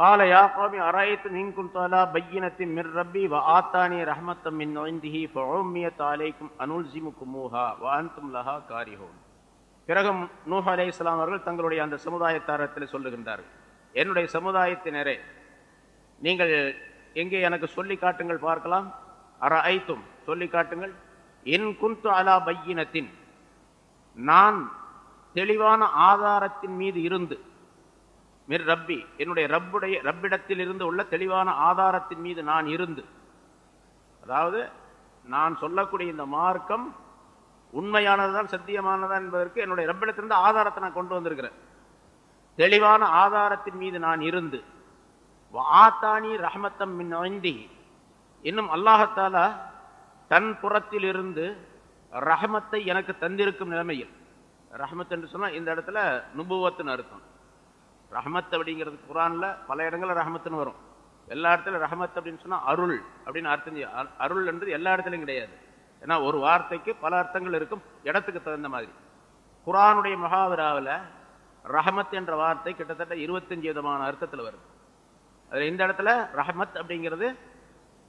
قال يا قوم أرأيتم إن كنت على بينة من ربي وآتاني رحمة من عنده فعميت عليكم أنلزمكموها وأنتم لها كارهون பிறகு நூஹ் அலை இஸ்லாம் அவர்கள் தங்களுடைய அந்த சமுதாயத்தாரத்தில் சொல்லுகின்றார்கள் என்னுடைய சமுதாயத்தினரே நீங்கள் எங்கே எனக்கு சொல்லி காட்டுங்கள் பார்க்கலாம் அற ஐத்தும் சொல்லி காட்டுங்கள் என் குந்து அலா பையினத்தின் நான் தெளிவான ஆதாரத்தின் மீது இருந்து மிர் ரப்பி என்னுடைய ரப்புடைய ரப்பிடத்தில் இருந்து உள்ள தெளிவான ஆதாரத்தின் மீது நான் இருந்து. அதாவது நான் சொல்லக்கூடிய இந்த மார்க்கம் உண்மையானதுதான் சத்தியமானதான் என்பதற்கு என்னுடைய ரப்பிடத்திலிருந்து ஆதாரத்தை நான் கொண்டு வந்திருக்கிறேன். தெளிவான ஆதாரத்தின் மீது நான் இருந்து ஆத்தானி ரஹமத்தம் மின் இன்னும் அல்லாஹத்தாலா தன் புறத்தில் இருந்து ரஹமத்தை எனக்கு தந்திருக்கும் நிலைமையில். ரஹமத் என்று சொன்னால் இந்த இடத்துல நுபுவத்துன்னு அர்த்தம். ரஹமத் அப்படிங்கிறது குரான்ல பல இடங்களில் ரஹமத்துன்னு வரும். எல்லா இடத்துலயும் ரஹமத் அப்படின்னு சொன்னா அருள் அப்படின்னு அர்த்தம் செய்ய- அருள் என்றது எல்லா இடத்துலயும் கிடையாது. ஏன்னா ஒரு வார்த்தைக்கு பல அர்த்தங்கள் இருக்கும் இடத்துக்கு தகுந்த மாதிரி. குரானுடைய மகாவிராவில் ரஹமத் என்ற வார்த்தை கிட்டத்தட்ட இருபத்தஞ்சு விதமான அர்த்தத்தில் வருது. அதில் இந்த இடத்துல ரஹமத் அப்படிங்கிறது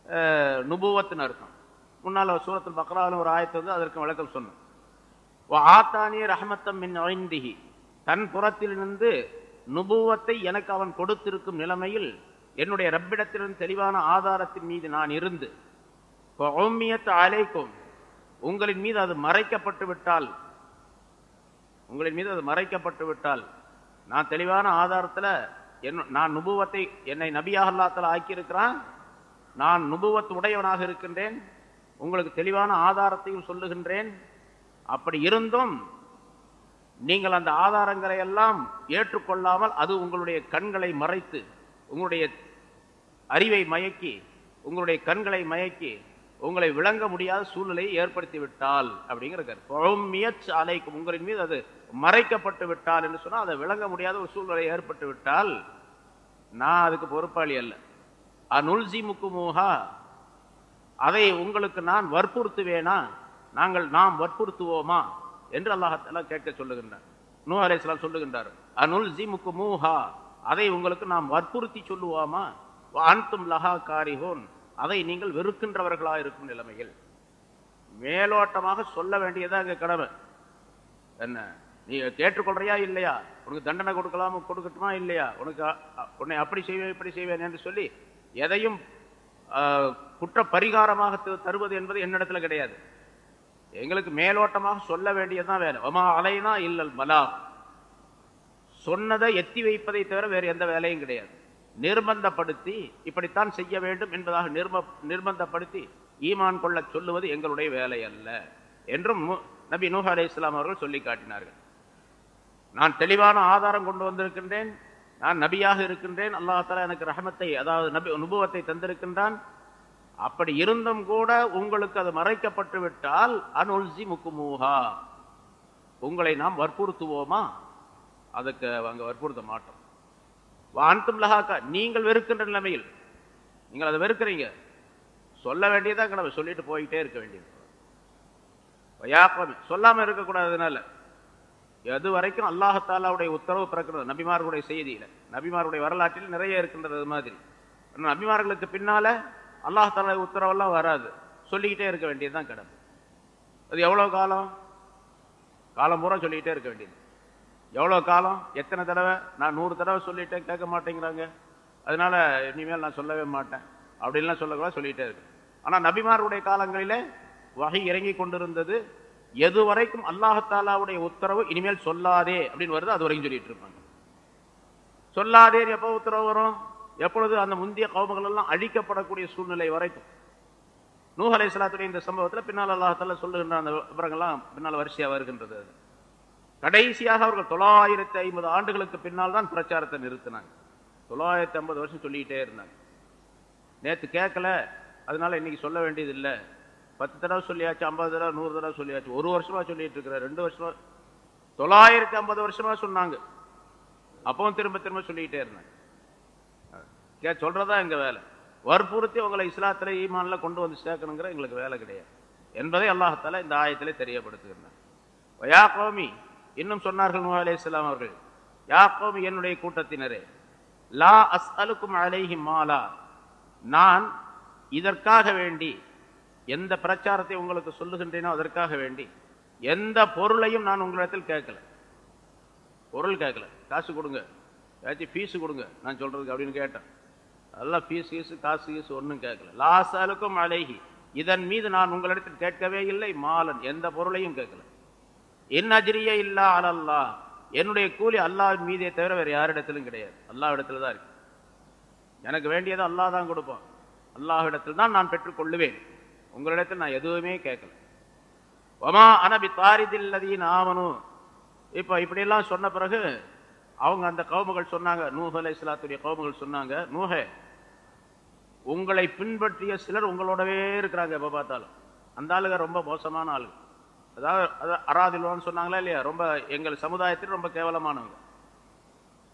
நுபுவத்தின் நுபுவத்துன்னு அர்த்தம். முன்னால் சூரத்தில் பக்ராவில் ஒரு ஆயத்தை வந்து அதற்கு விளக்கம் சொன்னோம். ஆத்தானிய ரஹமத்தம் மின் ஐந்திகி தன் புறத்திலிருந்து நுபுவத்தை எனக்கு அவன் கொடுத்திருக்கும் நிலைமையில் என்னுடைய ரப்பிடத்திலிருந்து தெளிவான ஆதாரத்தின் மீது நான் இருந்து ஒம்மியத் அலைக்கும். உங்களின் மீது அது மறைக்கப்பட்டு விட்டால் உங்களின் மீது அது மறைக்கப்பட்டு விட்டால் நான் தெளிவான ஆதாரத்துல என் நான் நுபுவத்தை என்னை நபியாக அல்லாத்தில் ஆக்கியிருக்கிறான் நான் நுபுவத் உடையவனாக இருக்கின்றேன் உங்களுக்கு தெளிவான ஆதாரத்தையும் சொல்லுகின்றேன். அப்படி இருந்தும் நீங்கள் அந்த ஆதாரங்களை எல்லாம் ஏற்றுக்கொள்ளாமல் அது உங்களுடைய கண்களை மறைத்து உங்களுடைய அறிவை மயக்கி உங்களுடைய கண்களை மயக்கி உங்களை விளங்க முடியாத சூழ்நிலையை ஏற்படுத்தி விட்டால் அப்படிங்கிற கருத்து. அலைக்கும் உங்களின் மீது அது மறைக்கப்பட்டு விட்டால் என்று சொன்னால் அதை விளங்க முடியாத ஒரு சூழ்நிலை ஏற்பட்டு விட்டால் நான் அதுக்கு பொறுப்பாளி அல்ல. அனுல்சி முக்குமூஹா அதை உங்களுக்கு நான் வற்புறுத்துவேனா? நாங்கள் நாம் வற்புறுத்துவோமா? என்று அல்லாஹால கேட்க சொல்லுகின்றார் நூ அலைஹிஸ்ஸலாம் சொல்லுகின்றார் அனுல் ஜிமுக்கு மூஹா? அதை உங்களுக்கு நாம் வற்புறுத்தி சொல்லுவோமா? அன்தும் லஹா காரிஹோன். அதை நீங்கள் வெறுக்கின்றவர்களா இருக்கும் நிலைமையில். மேலோட்டமாக சொல்ல வேண்டியதாக அங்க கடமை. என்ன? நீ கேட்டுக்கொள்றியா இல்லையா? உனக்கு தண்டனை கொடுக்கலாம கொடுக்கட்டுமா இல்லையா? உனக்கு உன்னை அப்படி செய்வேன் இப்படி செய்வேன் என்று சொல்லி எதையும் குற்ற பரிகாரமாக த- தருவது என்பது என்னிடத்துல கிடையாது. எங்களுக்கு மேலோட்டமாக சொல்ல வேண்டியதுதான் வேலை. ஒமா அலைனா இல்லல் மலா. சொன்னதை எத்தி வைப்பதை தவிர வேறு எந்த வேலையும் கிடையாது. நிர்பந்தப்படுத்தி இப்படித்தான் செய்ய வேண்டும் என்பதாக நிர்ம நிர்பந்தப்படுத்தி ஈமான் கொள்ள சொல்லுவது எங்களுடைய வேலை அல்ல என்றும் நு- நபி நூஹ் அலி இஸ்லாம் அவர்கள் சொல்லி காட்டினார்கள். நான் தெளிவான ஆதாரம் கொண்டு வந்திருக்கின்றேன் நான் நபியாக இருக்கின்றேன் அல்லாஹால எனக்கு ரஹமத்தை அதாவது நபி அனுபவத்தை தந்திருக்கின்றான் அப்படி இருந்தும் கூட உங்களுக்கு அது மறைக்கப்பட்டு விட்டால் அனுல்சி முக்குமூகா உங்களை நாம் வற்புறுத்துவோமா? அதுக்கு அங்கே வற்புறுத்த மாட்டோம். வான்தும் லஹாக்கா நீங்கள் வெறுக்கின்ற நிலைமையில். நீங்கள் அதை வெறுக்கிறீங்க. சொல்ல வேண்டியதாக நம்ம சொல்லிட்டு போயிட்டே இருக்க வேண்டியது. வயாக்கமே சொல்லாம இருக்கக்கூடாதுனால. எது வரைக்கும் அல்லாஹத்தாலாவுடைய உத்தரவு பிறக்கிறது? நபிமார்களுடைய செய்தியில. நபிமாருடைய வரலாற்றில் நிறைய இருக்கின்றது மாதிரி. நபிமார்களுக்கு பின்னால அல்லாஹால உத்தரவெல்லாம் வராது. சொல்லிக்கிட்டே இருக்க வேண்டியதுதான் கடமை. அது எவ்வளவு காலம்? காலம் பூரா சொல்லிக்கிட்டே இருக்க வேண்டியது. எவ்வளவு காலம்? எத்தனை தடவை? நான் நூறு தடவை சொல்லிட்டேன் கேட்க மாட்டேங்கிறாங்க. அதனால இனிமேல் நான் சொல்லவே மாட்டேன். அப்படின்லாம் சொல்லக்கூட சொல்லிட்டே இருக்கு. ஆனா நபிமாருடைய காலங்களிலே வகை இறங்கி கொண்டிருந்தது. எது வரைக்கும் அல்லாஹாலாவுடைய உத்தரவு இனிமேல் சொல்லாதே அப்படின்னு வருது அது வரைக்கும் சொல்லிட்டு இருப்பாங்க. சொல்லாதே எப்போ உத்தரவு வரும்? எப்பொழுது அந்த முந்தைய கோபங்கள் எல்லாம் அழிக்கப்படக்கூடிய சூழ்நிலை வரைக்கும். நூஹ் சலாத்துடைய இந்த சம்பவத்துல பின்னால் அல்லாஹால சொல்லுகின்ற அந்த விவரங்கள்லாம் பின்னால் வரிசையா வருகின்றது. அது. கடைசியாக அவர்கள் தொள்ளாயிரத்தி ஐம்பது ஆண்டுகளுக்கு பின்னால் தான் பிரச்சாரத்தை நிறுத்தினாங்க. தொள்ளாயிரத்தி ஐம்பது வருஷம் சொல்லிக்கிட்டே இருந்தாங்க. நேத்து கேட்கல. அதனால இன்னைக்கு சொல்ல வேண்டியது இல்லை பத்து தடவை சொல்லியாச்சு ஐம்பது தடவை நூறு தடவை சொல்லியாச்சு. ஒரு வருஷமா சொல்லிட்டு இருக்கிற ரெண்டு வருஷமா தொள்ளாயிரத்தி ஐம்பது வருஷமா சொன்னாங்க. அப்பவும் திரும்ப திரும்ப சொல்லிக்கிட்டே இருந்தாங்க. கே சொல்றதா எங்க வேலை? வற்புறுத்தி உங்களை இஸ்லாத்துல ஈமான்ல கொண்டு வந்து சேர்க்கணுங்கிற எங்களுக்கு வேலை கிடையாது. என்பதை அல்லாஹத்தால இந்த ஆயத்திலே தெரியப்படுத்துகிறார் யா கோமி இன்னும் சொன்னார்கள் நூஹ் அலைஹிஸ்ஸலாம் அவர்கள் யா கோமி என்னுடைய கூட்டத்தினரே லா அஸ் அலுக்கும் அலைஹி மாலா நான் இதற்காக வேண்டி எந்த பிரச்சாரத்தை உங்களுக்கு சொல்லுகின்றேனோ அதற்காக வேண்டி எந்த பொருளையும் நான் உங்களிடத்தில் கேட்கல. பொருள் கேட்கல. காசு கொடுங்க. ஏதாச்சும் ஃபீஸு கொடுங்க. நான் சொல்கிறதுக்கு அப்படின்னு கேட்டேன். அதெல்லாம் ஃபீஸ் கீஸு காசு கீசு ஒன்றும் கேட்கல. லாசாலுக்கும் அழகி இதன் மீது நான் உங்களிடத்தில் கேட்கவே இல்லை மாலன் எந்த பொருளையும் கேட்கல. என் அஜிரிய இல்லா அலல்லா என்னுடைய கூலி அல்லாஹ் மீதே தவிர வேறு யாரிடத்திலும் கிடையாது. அல்லாஹ் இடத்துல தான் இருக்கு. எனக்கு வேண்டியது அல்லாஹ் தான் கொடுப்பான். அல்லாஹிடத்தில் தான் நான் பெற்றுக்கொள்ளுவேன் உங்களிடத்தில் நான் எதுவுமே கேட்கல. ஒமா அனபி தாரிதில்லதீன் ஆவனும் இப்போ இப்படியெல்லாம் சொன்ன பிறகு அவங்க அந்த கவுமுகள் சொன்னாங்க நூஹ் அலை இஸ்லாத்துடைய கவுமுகள் சொன்னாங்க நூஹே உங்களை பின்பற்றிய சிலர் உங்களோடவே இருக்கிறாங்க எப்போ பார்த்தாலும். அந்த ஆளுங்க ரொம்ப மோசமான ஆளுங்க அதாவது அதாவது அராதில்வான்னு சொன்னாங்களா இல்லையா? ரொம்ப எங்கள் சமுதாயத்தில் ரொம்ப கேவலமானவங்க.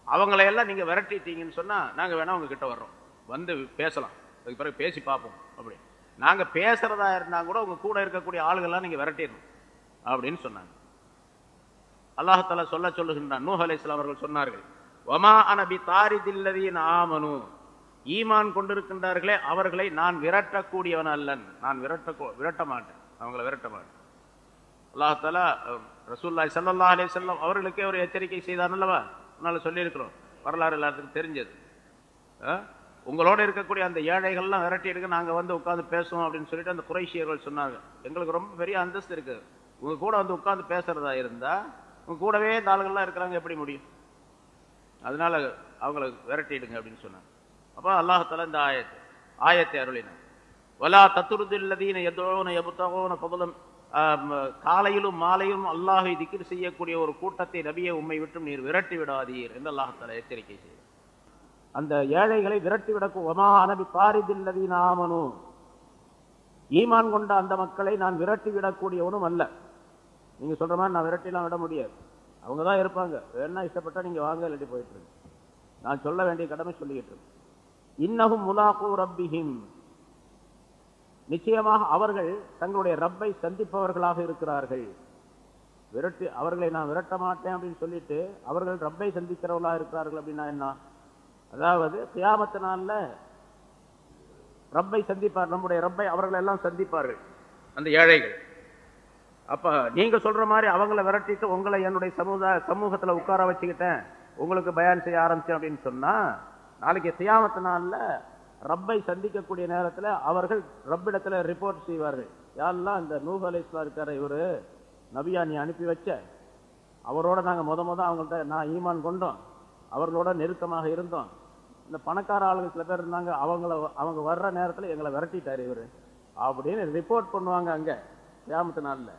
அவங்களையெல்லாம் நீங்கள் விரட்டிட்டீங்கன்னு சொன்னால் நாங்கள் வேணால் உங்ககிட்ட வர்றோம். வந்து பேசலாம். அதுக்கு பிறகு பேசி பார்ப்போம் அப்படி நாங்கள் பேசுறதா இருந்தால் கூட உங்க கூட இருக்கக்கூடிய ஆளுகள்லாம் நீங்கள் விரட்டிடணும் அப்படின்னு சொன்னாங்க. அல்லாஹால சொல்ல சொல்லுகின்றான். நூஹ் அலை அவர்கள் சொன்னார்கள் ஒமா அனபி தாரிதில்லதீன் ஆமனு. ஈமான் கொண்டிருக்கின்றார்களே அவர்களை நான் விரட்டக்கூடியவன் அல்லன். நான் விரட்ட விரட்ட மாட்டேன். அவங்கள விரட்ட மாட்டேன். அல்லாஹால ரசூல்லாய் சல்லா அலே செல்லம் அவர்களுக்கே ஒரு எச்சரிக்கை செய்தார் அல்லவா? அதனால சொல்லியிருக்கிறோம். வரலாறு எல்லாத்துக்கும் தெரிஞ்சது. அஹ், உங்களோட இருக்கக்கூடிய அந்த ஏழைகள்லாம் விரட்டி எடுக்க நாங்கள் வந்து உட்காந்து பேசுவோம் அப்படின்னு சொல்லிட்டு அந்த குறைஷியர்கள் சொன்னாங்க. எங்களுக்கு ரொம்ப பெரிய அந்தஸ்து இருக்குது உங்க கூட வந்து உட்காந்து பேசுறதா இருந்தா உங்க கூடவே இந்த ஆளுங்கள்லாம் இருக்கிறாங்க எப்படி முடியும்? அதனால அவங்கள விரட்டிடுங்க அப்படின்னு சொன்னாங்க. அப்போ அல்லாஹால இந்த ஆயத்தை ஆயத்தை அருளினார் வலா தத்துருதில்லதீன எதோன எபுத்தகோன பகுலம் காலையிலும் மாலையும் அல்லாஹை திக்கிர் செய்யக்கூடிய ஒரு கூட்டத்தை நபியை உம்மை விட்டும் நீர் விரட்டி விடாதீர் என்று அல்லாஹால எச்சரிக்கை செய்தார். அந்த ஏழைகளை விரட்டி விடக்கும் ஒமா அனபி பாரிதில்லதீன ஆமனும் ஈமான் கொண்ட அந்த மக்களை நான் விரட்டி விடக்கூடியவனும் அல்ல. நீங்க சொல்ற மாதிரி நான் விரட்டிலாம் விட முடியாது. அவங்க தான் இருப்பாங்க. வேணா இஷ்டப்பட்டா நீங்க வாங்க இல்லாட்டி போயிட்டு இருக்கு நான் சொல்ல வேண்டிய கடமை சொல்லிக்கிட்டு இருக்கேன். இன்னகும் முலாகு ரப்பிஹிம். நிச்சயமாக அவர்கள் தங்களுடைய ரப்பை சந்திப்பவர்களாக இருக்கிறார்கள். விரட்டு அவர்களை நான் விரட்ட மாட்டேன் அப்படின்னு சொல்லிட்டு அவர்கள் ரப்பை சந்திக்கிறவர்களாக இருக்கிறார்கள் அப்படின்னா என்ன? அதாவது கியாமத்து நாள்ல ரப்பை சந்திப்பார். நம்முடைய ரப்பை அவர்கள் எல்லாம் சந்திப்பார்கள். அந்த ஏழைகள். அப்போ நீங்கள் சொல்கிற மாதிரி அவங்கள விரட்டிட்டு உங்களை என்னுடைய சமுதாய சமூகத்தில் உட்கார வச்சுக்கிட்டேன். உங்களுக்கு பயான் செய்ய ஆரம்பிச்சேன் அப்படின்னு சொன்னால் நாளைக்கு சியாமத்து நாளில் ரப்பை சந்திக்கக்கூடிய நேரத்தில் அவர்கள் ரப்பிடத்தில் ரிப்போர்ட் செய்வார்கள். யாரெல்லாம் இந்த நூஹ் அலைஸ்லா இவர் இவரு நபியா நீ அனுப்பி வச்ச? அவரோட நாங்கள் முத முத அவங்கள்ட்ட நான் ஈமான் கொண்டோம். அவர்களோட நெருக்கமாக இருந்தோம். இந்த பணக்கார ஆளுங்க சில பேர் இருந்தாங்க அவங்கள அவங்க வர்ற நேரத்தில் எங்களை விரட்டிட்டார் இவர். அப்படின்னு ரிப்போர்ட் பண்ணுவாங்க அங்கே கியாமத்து நாளில்.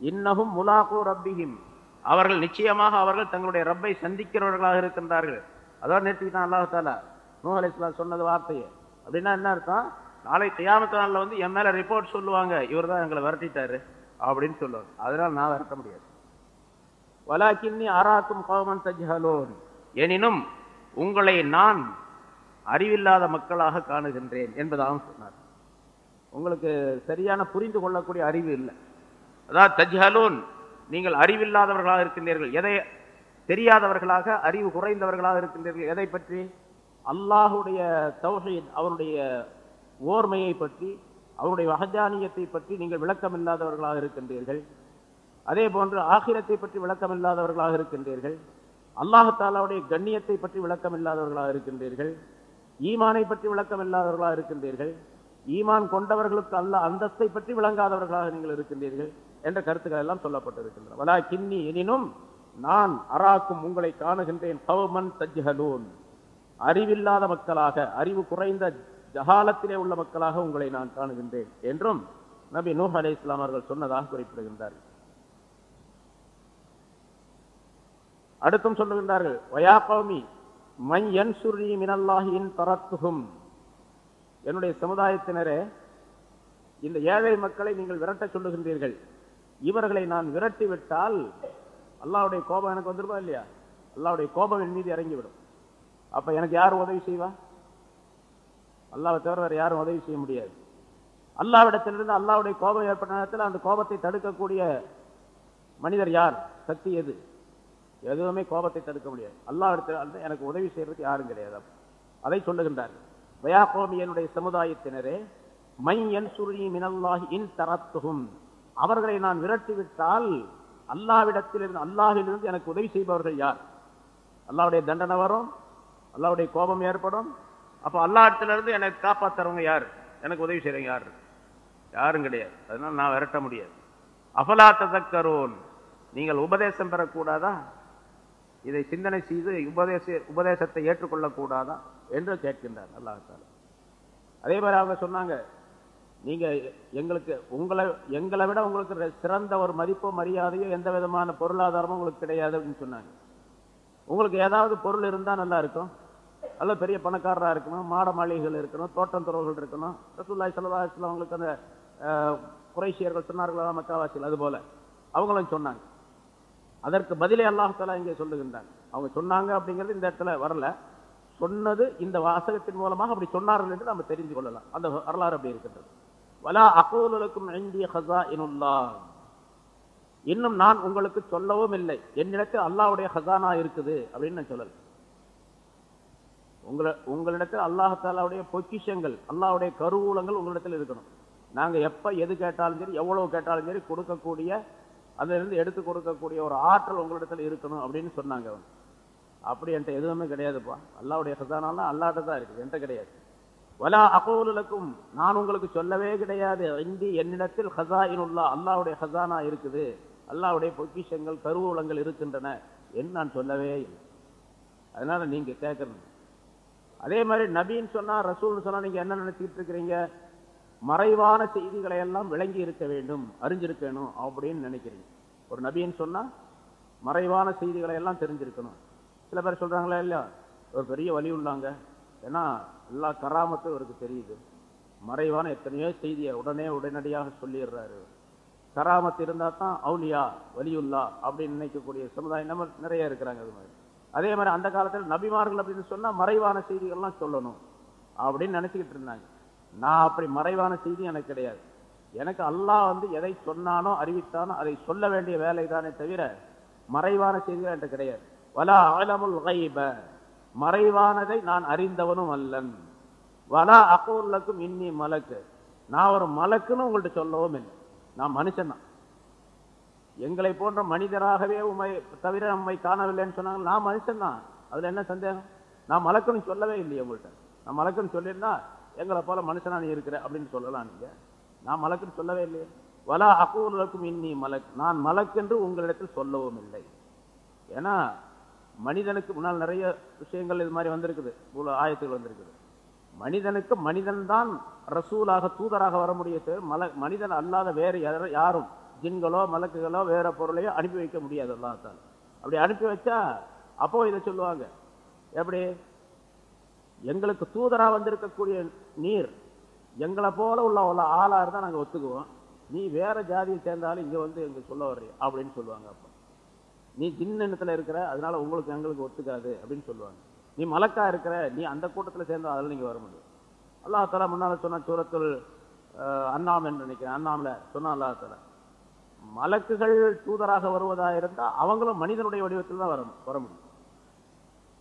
இன்னகும் முலாகு ரப்பிஹிம். அவர்கள் நிச்சயமாக அவர்கள் தங்களுடைய ரப்பை சந்திக்கிறவர்களாக இருக்கின்றார்கள். அதான் நிறுத்திக்கிட்டான் அல்லாஹால நூ அலிஸ்லாம் சொன்னது வார்த்தையை. அப்படின்னா என்ன அர்த்தம்? நாளை கியாமத்து நாளில் வந்து என் மேல ரிப்போர்ட் சொல்லுவாங்க. இவர் தான் எங்களை விரட்டிட்டாரு அப்படின்னு சொல்லுவாங்க. அதனால நான் விரட்ட முடியாது. வலாக்கின்னி ஆராக்கும் கோமன் தஜ்ஹலோன். எனினும் உங்களை நான் அறிவில்லாத மக்களாக காணுகின்றேன் என்பதாகவும் சொன்னார். உங்களுக்கு சரியான புரிந்து கொள்ளக்கூடிய அறிவு இல்லை. அதாவது தஜ்ஹலூன் நீங்கள் அறிவில்லாதவர்களாக இருக்கின்றீர்கள். எதை தெரியாதவர்களாக அறிவு குறைந்தவர்களாக இருக்கின்றீர்கள் எதை பற்றி? அல்லாஹுடைய தௌஹீத் அவருடைய ஓர்மையை பற்றி அவருடைய வகஜானியத்தை பற்றி நீங்கள் விளக்கமில்லாதவர்களாக இருக்கின்றீர்கள். அதே போன்று ஆகிரத்தை பற்றி விளக்கமில்லாதவர்களாக இருக்கின்றீர்கள். அல்லாஹாலாவுடைய கண்ணியத்தை பற்றி விளக்கமில்லாதவர்களாக இருக்கின்றீர்கள். ஈமானை பற்றி விளக்கமில்லாதவர்களாக இருக்கின்றீர்கள். ஈமான் கொண்டவர்களுக்கு அல்ல அந்தஸ்தை பற்றி விளங்காதவர்களாக நீங்கள் இருக்கின்றீர்கள். என்ற கருத்துக்கள் எல்லாம் சொல்லப்பட்டிருக்கின்றன. வலா கிண்ணி எனினும் நான் அராக்கும் உங்களை காணுகின்றேன் கவமன் தஜ்ஹலூன் அறிவில்லாத மக்களாக அறிவு குறைந்த ஜஹாலத்திலே உள்ள மக்களாக உங்களை நான் காணுகின்றேன் என்றும் நபி நூஹ் அலை இஸ்லாம் அவர்கள் சொன்னதாக குறிப்பிடுகின்றார்கள். அடுத்தும் சொல்லுகின்றார்கள் வயா கௌமி மை என் சுரி மினல்லாஹின் தரத்துகும் என்னுடைய சமுதாயத்தினரே இந்த ஏழை மக்களை நீங்கள் விரட்ட சொல்லுகின்றீர்கள். இவர்களை நான் விரட்டி விட்டால் அல்லாவுடைய கோபம் எனக்கு வந்துருமா இல்லையா? அல்லாவுடைய கோபம் என் மீது இறங்கிவிடும். அப்ப எனக்கு யார் உதவி செய்வா? அல்லாவை தவிர வேற யாரும் உதவி செய்ய முடியாது. அல்லாவிடத்திலிருந்து அல்லாவுடைய கோபம் ஏற்பட்ட நேரத்தில் அந்த கோபத்தை தடுக்கக்கூடிய மனிதர் யார்? சக்தி எது? எதுவுமே கோபத்தை தடுக்க முடியாது. அல்லாவிடத்தில் எனக்கு உதவி செய்யறதுக்கு யாரும் கிடையாது அதை சொல்லுகின்றார் வயாகோமியனுடைய சமுதாயத்தினரே மை என் சுருணி மினல்லாஹி இன் தரத்துகும் அவர்களை நான் விரட்டிவிட்டால் அல்லாவிடத்திலிருந்து அல்லாஹிலிருந்து எனக்கு உதவி செய்பவர்கள் யார்? அல்லாவுடைய தண்டனை வரும் அல்லாவுடைய கோபம் ஏற்படும். அப்போ அல்லாஹிடத்திலிருந்து எனக்கு காப்பாற்றுறவங்க யார்? எனக்கு உதவி செய்கிறவங்க யார்? யாரும் கிடையாது. அதனால் நான் விரட்ட முடியாது. அஃபலா ததக்கரோன். நீங்கள் உபதேசம் பெறக்கூடாதா? இதை சிந்தனை செய்து உபதேச உபதேசத்தை ஏற்றுக்கொள்ளக்கூடாதா? என்று கேட்கின்றார் அல்லாஹால அதே மாதிரி அவங்க சொன்னாங்க நீங்க எங்களுக்கு உங்களை எங்களை விட உங்களுக்கு சிறந்த ஒரு மதிப்போ மரியாதையோ எந்த விதமான பொருளாதாரமும் உங்களுக்கு கிடையாது அப்படின்னு சொன்னாங்க. உங்களுக்கு ஏதாவது பொருள் இருந்தா நல்லா இருக்கும். நல்ல பெரிய பணக்காரரா இருக்கணும் மாட மாளிகைகள் இருக்கணும் தோட்டம் துறவுகள் இருக்கணும். ரசூல்லாய் சல்லா அவங்களுக்கு அந்த குறைசியர்கள் குறைஷியர்கள் சொன்னார்களா மக்காவாசிகள் அது போல. அவங்களும் சொன்னாங்க. அதற்கு பதிலே அல்லாஹாலா இங்கே சொல்லுகின்றாங்க. அவங்க சொன்னாங்க அப்படிங்கிறது இந்த இடத்துல வரல. சொன்னது இந்த வாசகத்தின் மூலமாக அப்படி சொன்னார்கள் என்று நம்ம தெரிந்து கொள்ளலாம். அந்த வரலாறு அப்படி இருக்கின்றது. வலா அகோலுக்கும் இந்திய ஹசா இனுல்லா இன்னும் நான் உங்களுக்கு சொல்லவும் இல்லை. என்னிடத்தில் அல்லாஹ்வுடைய ஹசானா இருக்குது அப்படின்னு நான் சொல்லல. உங்களை உங்களிடத்தில் அல்லாஹாலாவுடைய பொக்கிஷங்கள் அல்லாவுடைய கருவூலங்கள் உங்களிடத்தில் இருக்கணும். நாங்க எப்ப எது கேட்டாலும் சரி எவ்வளவு கேட்டாலும் சரி கொடுக்கக்கூடிய அதிலிருந்து எடுத்து கொடுக்கக்கூடிய ஒரு ஆற்றல் உங்களிடத்தில் இருக்கணும் அப்படின்னு சொன்னாங்க அவங்க. அப்படி என்கிட்ட எதுவுமே கிடையாதுப்பா. அல்லாஹ்வுடைய ஹசானாலாம் அல்லாட்ட தான் இருக்குது என்கிட்ட கிடையாது. வலா அகோலுக்கும் நான் உங்களுக்கு சொல்லவே கிடையாது. இந்தி என்னிடத்தில் ஹசாயினுல்லா அல்லாவுடைய ஹசானா இருக்குது. அல்லாஹ்வுடைய பொக்கிஷங்கள் கருவூலங்கள் இருக்கின்றன. என்று நான் சொல்லவே இல்லை. அதனால நீங்க கேட்கணும் அதே மாதிரி நபின்னு சொன்னா ரசூல்னு சொன்னா நீங்க என்ன நினைச்சிட்டு இருக்கிறீங்க? மறைவான செய்திகளை எல்லாம் விளங்கி இருக்க வேண்டும் அறிஞ்சிருக்கணும் அப்படின்னு நினைக்கிறீங்க. ஒரு நபின்னு சொன்னா மறைவான செய்திகளை எல்லாம் தெரிஞ்சிருக்கணும். சில பேர் சொல்றாங்களா இல்லையா? ஒரு பெரிய வழி உள்ளாங்க ஏன்னா எல்லா கராமத்தும் இவருக்கு தெரியுது. மறைவான எத்தனையோ செய்தியை உடனே உடனடியாக சொல்லிடுறாரு. கராமத்து இருந்தா தான் அவுலியா வலியுல்லா அப்படின்னு நினைக்கக்கூடிய சமுதாயம் நம்ம நிறைய இருக்கிறாங்க அது மாதிரி. அதே மாதிரி அந்த காலத்தில் நபிமார்கள் அப்படின்னு சொன்னால் மறைவான செய்திகள்லாம் சொல்லணும் அப்படின்னு நினச்சிக்கிட்டு இருந்தாங்க. நான் அப்படி மறைவான செய்தி எனக்கு கிடையாது. எனக்கு அல்லாஹ் வந்து எதை சொன்னானோ அறிவித்தானோ அதை சொல்ல வேண்டிய வேலை தானே தவிர மறைவான செய்திகள் என்கிட்ட கிடையாது. வலா ஆலமுல் கைப மறைவானதை நான் அறிந்தவனும் அல்லன். வலா அகோர்லக்கும் இன்னி மலக்கு. நான் ஒரு மலக்குன்னு உங்கள்கிட்ட சொல்லவும் இல்லை. நான் மனுஷன்தான் எங்களை போன்ற மனிதராகவே உண்மை தவிர நம்மை காணவில்லைன்னு சொன்னாங்க நான் மனுஷன் தான். அதுல என்ன சந்தேகம்? நான் மலக்குன்னு சொல்லவே இல்லையே உங்கள்கிட்ட நான் மலக்குன்னு சொல்லியிருந்தா எங்களை போல மனுஷனா நீ இருக்கிற அப்படின்னு சொல்லலாம் நீங்கள் நான் மலக்குன்னு சொல்லவே இல்லையே. வலா அகூலுக்கும் இன்னி மலக். நான் மலக்கென்று உங்களிடத்தில் சொல்லவும் இல்லை. ஏன்னா மனிதனுக்கு முன்னால் நிறைய விஷயங்கள் இது மாதிரி வந்திருக்குது. இவ்வளோ ஆயத்துகள் வந்திருக்குது. மனிதனுக்கு மனிதன் தான் ரசூலாக தூதராக வர முடியாது மல மனிதன் அல்லாத வேறு யாரும் ஜின்களோ மலக்குகளோ வேற பொருளையோ அனுப்பி வைக்க முடியாது அல்லாஹால அப்படி அனுப்பி வச்சா அப்போ இதை சொல்லுவாங்க. எப்படி? எங்களுக்கு தூதரா வந்திருக்கக்கூடிய நீர் எங்களை போல உள்ள உள்ள ஆளாக இருந்தால் நாங்க ஒத்துக்குவோம். நீ வேற ஜாதியை சேர்ந்தாலும் இங்க வந்து எங்க சொல்ல வர்றீ அப்படின்னு சொல்லுவாங்க அப்போ. நீ ஜின்னத்துல இருக்கிற அதனால உங்களுக்கு எங்களுக்கு ஒத்துக்காது அப்படின்னு சொல்லுவாங்க. நீ மலக்கா இருக்கிற நீ அந்த கூட்டத்துல சேர்ந்தா அதில் நீங்க வர முடியும் அல்லாஹ் தலா முன்னால சொன்ன சூரத்துல் அஹ், என்று நினைக்கிறேன். அண்ணாமில் சொன்னா அல்லாஹ் மலக்குகள் தூதராக வருவதாக இருந்தால் அவங்களும் மனிதனுடைய வடிவத்தில் தான் வர வர முடியும்.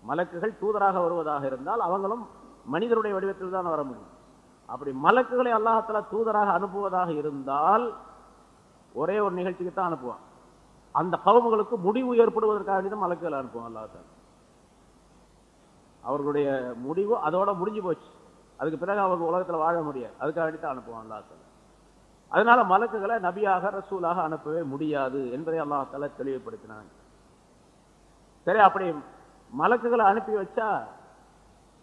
மலக்குகள் தூதராக வருவதாக இருந்தால் அவங்களும் மனிதனுடைய வடிவத்தில் தான் வர முடியும். அப்படி மலக்குகளை அல்லாஹால தூதராக அனுப்புவதாக இருந்தால் ஒரே ஒரு நிகழ்ச்சிக்கு தான் அனுப்புவான். அந்த கவுமுகளுக்கு முடிவு ஏற்படுவதற்காக தான் மலக்குகளை அனுப்புவோம் அல்லாஹால அவர்களுடைய முடிவு அதோட முடிஞ்சு போச்சு. அதுக்கு பிறகு அவங்க உலகத்துல வாழ முடியாது. அதுக்காக தான் அனுப்புவான் அல்லாஹால அதனால மலக்குகளை நபியாக ரசூலாக அனுப்பவே முடியாது என்பதை அல்லாஹால தெளிவுபடுத்தினாங்க. சரி அப்படி மலக்குகளை அனுப்பி வச்சா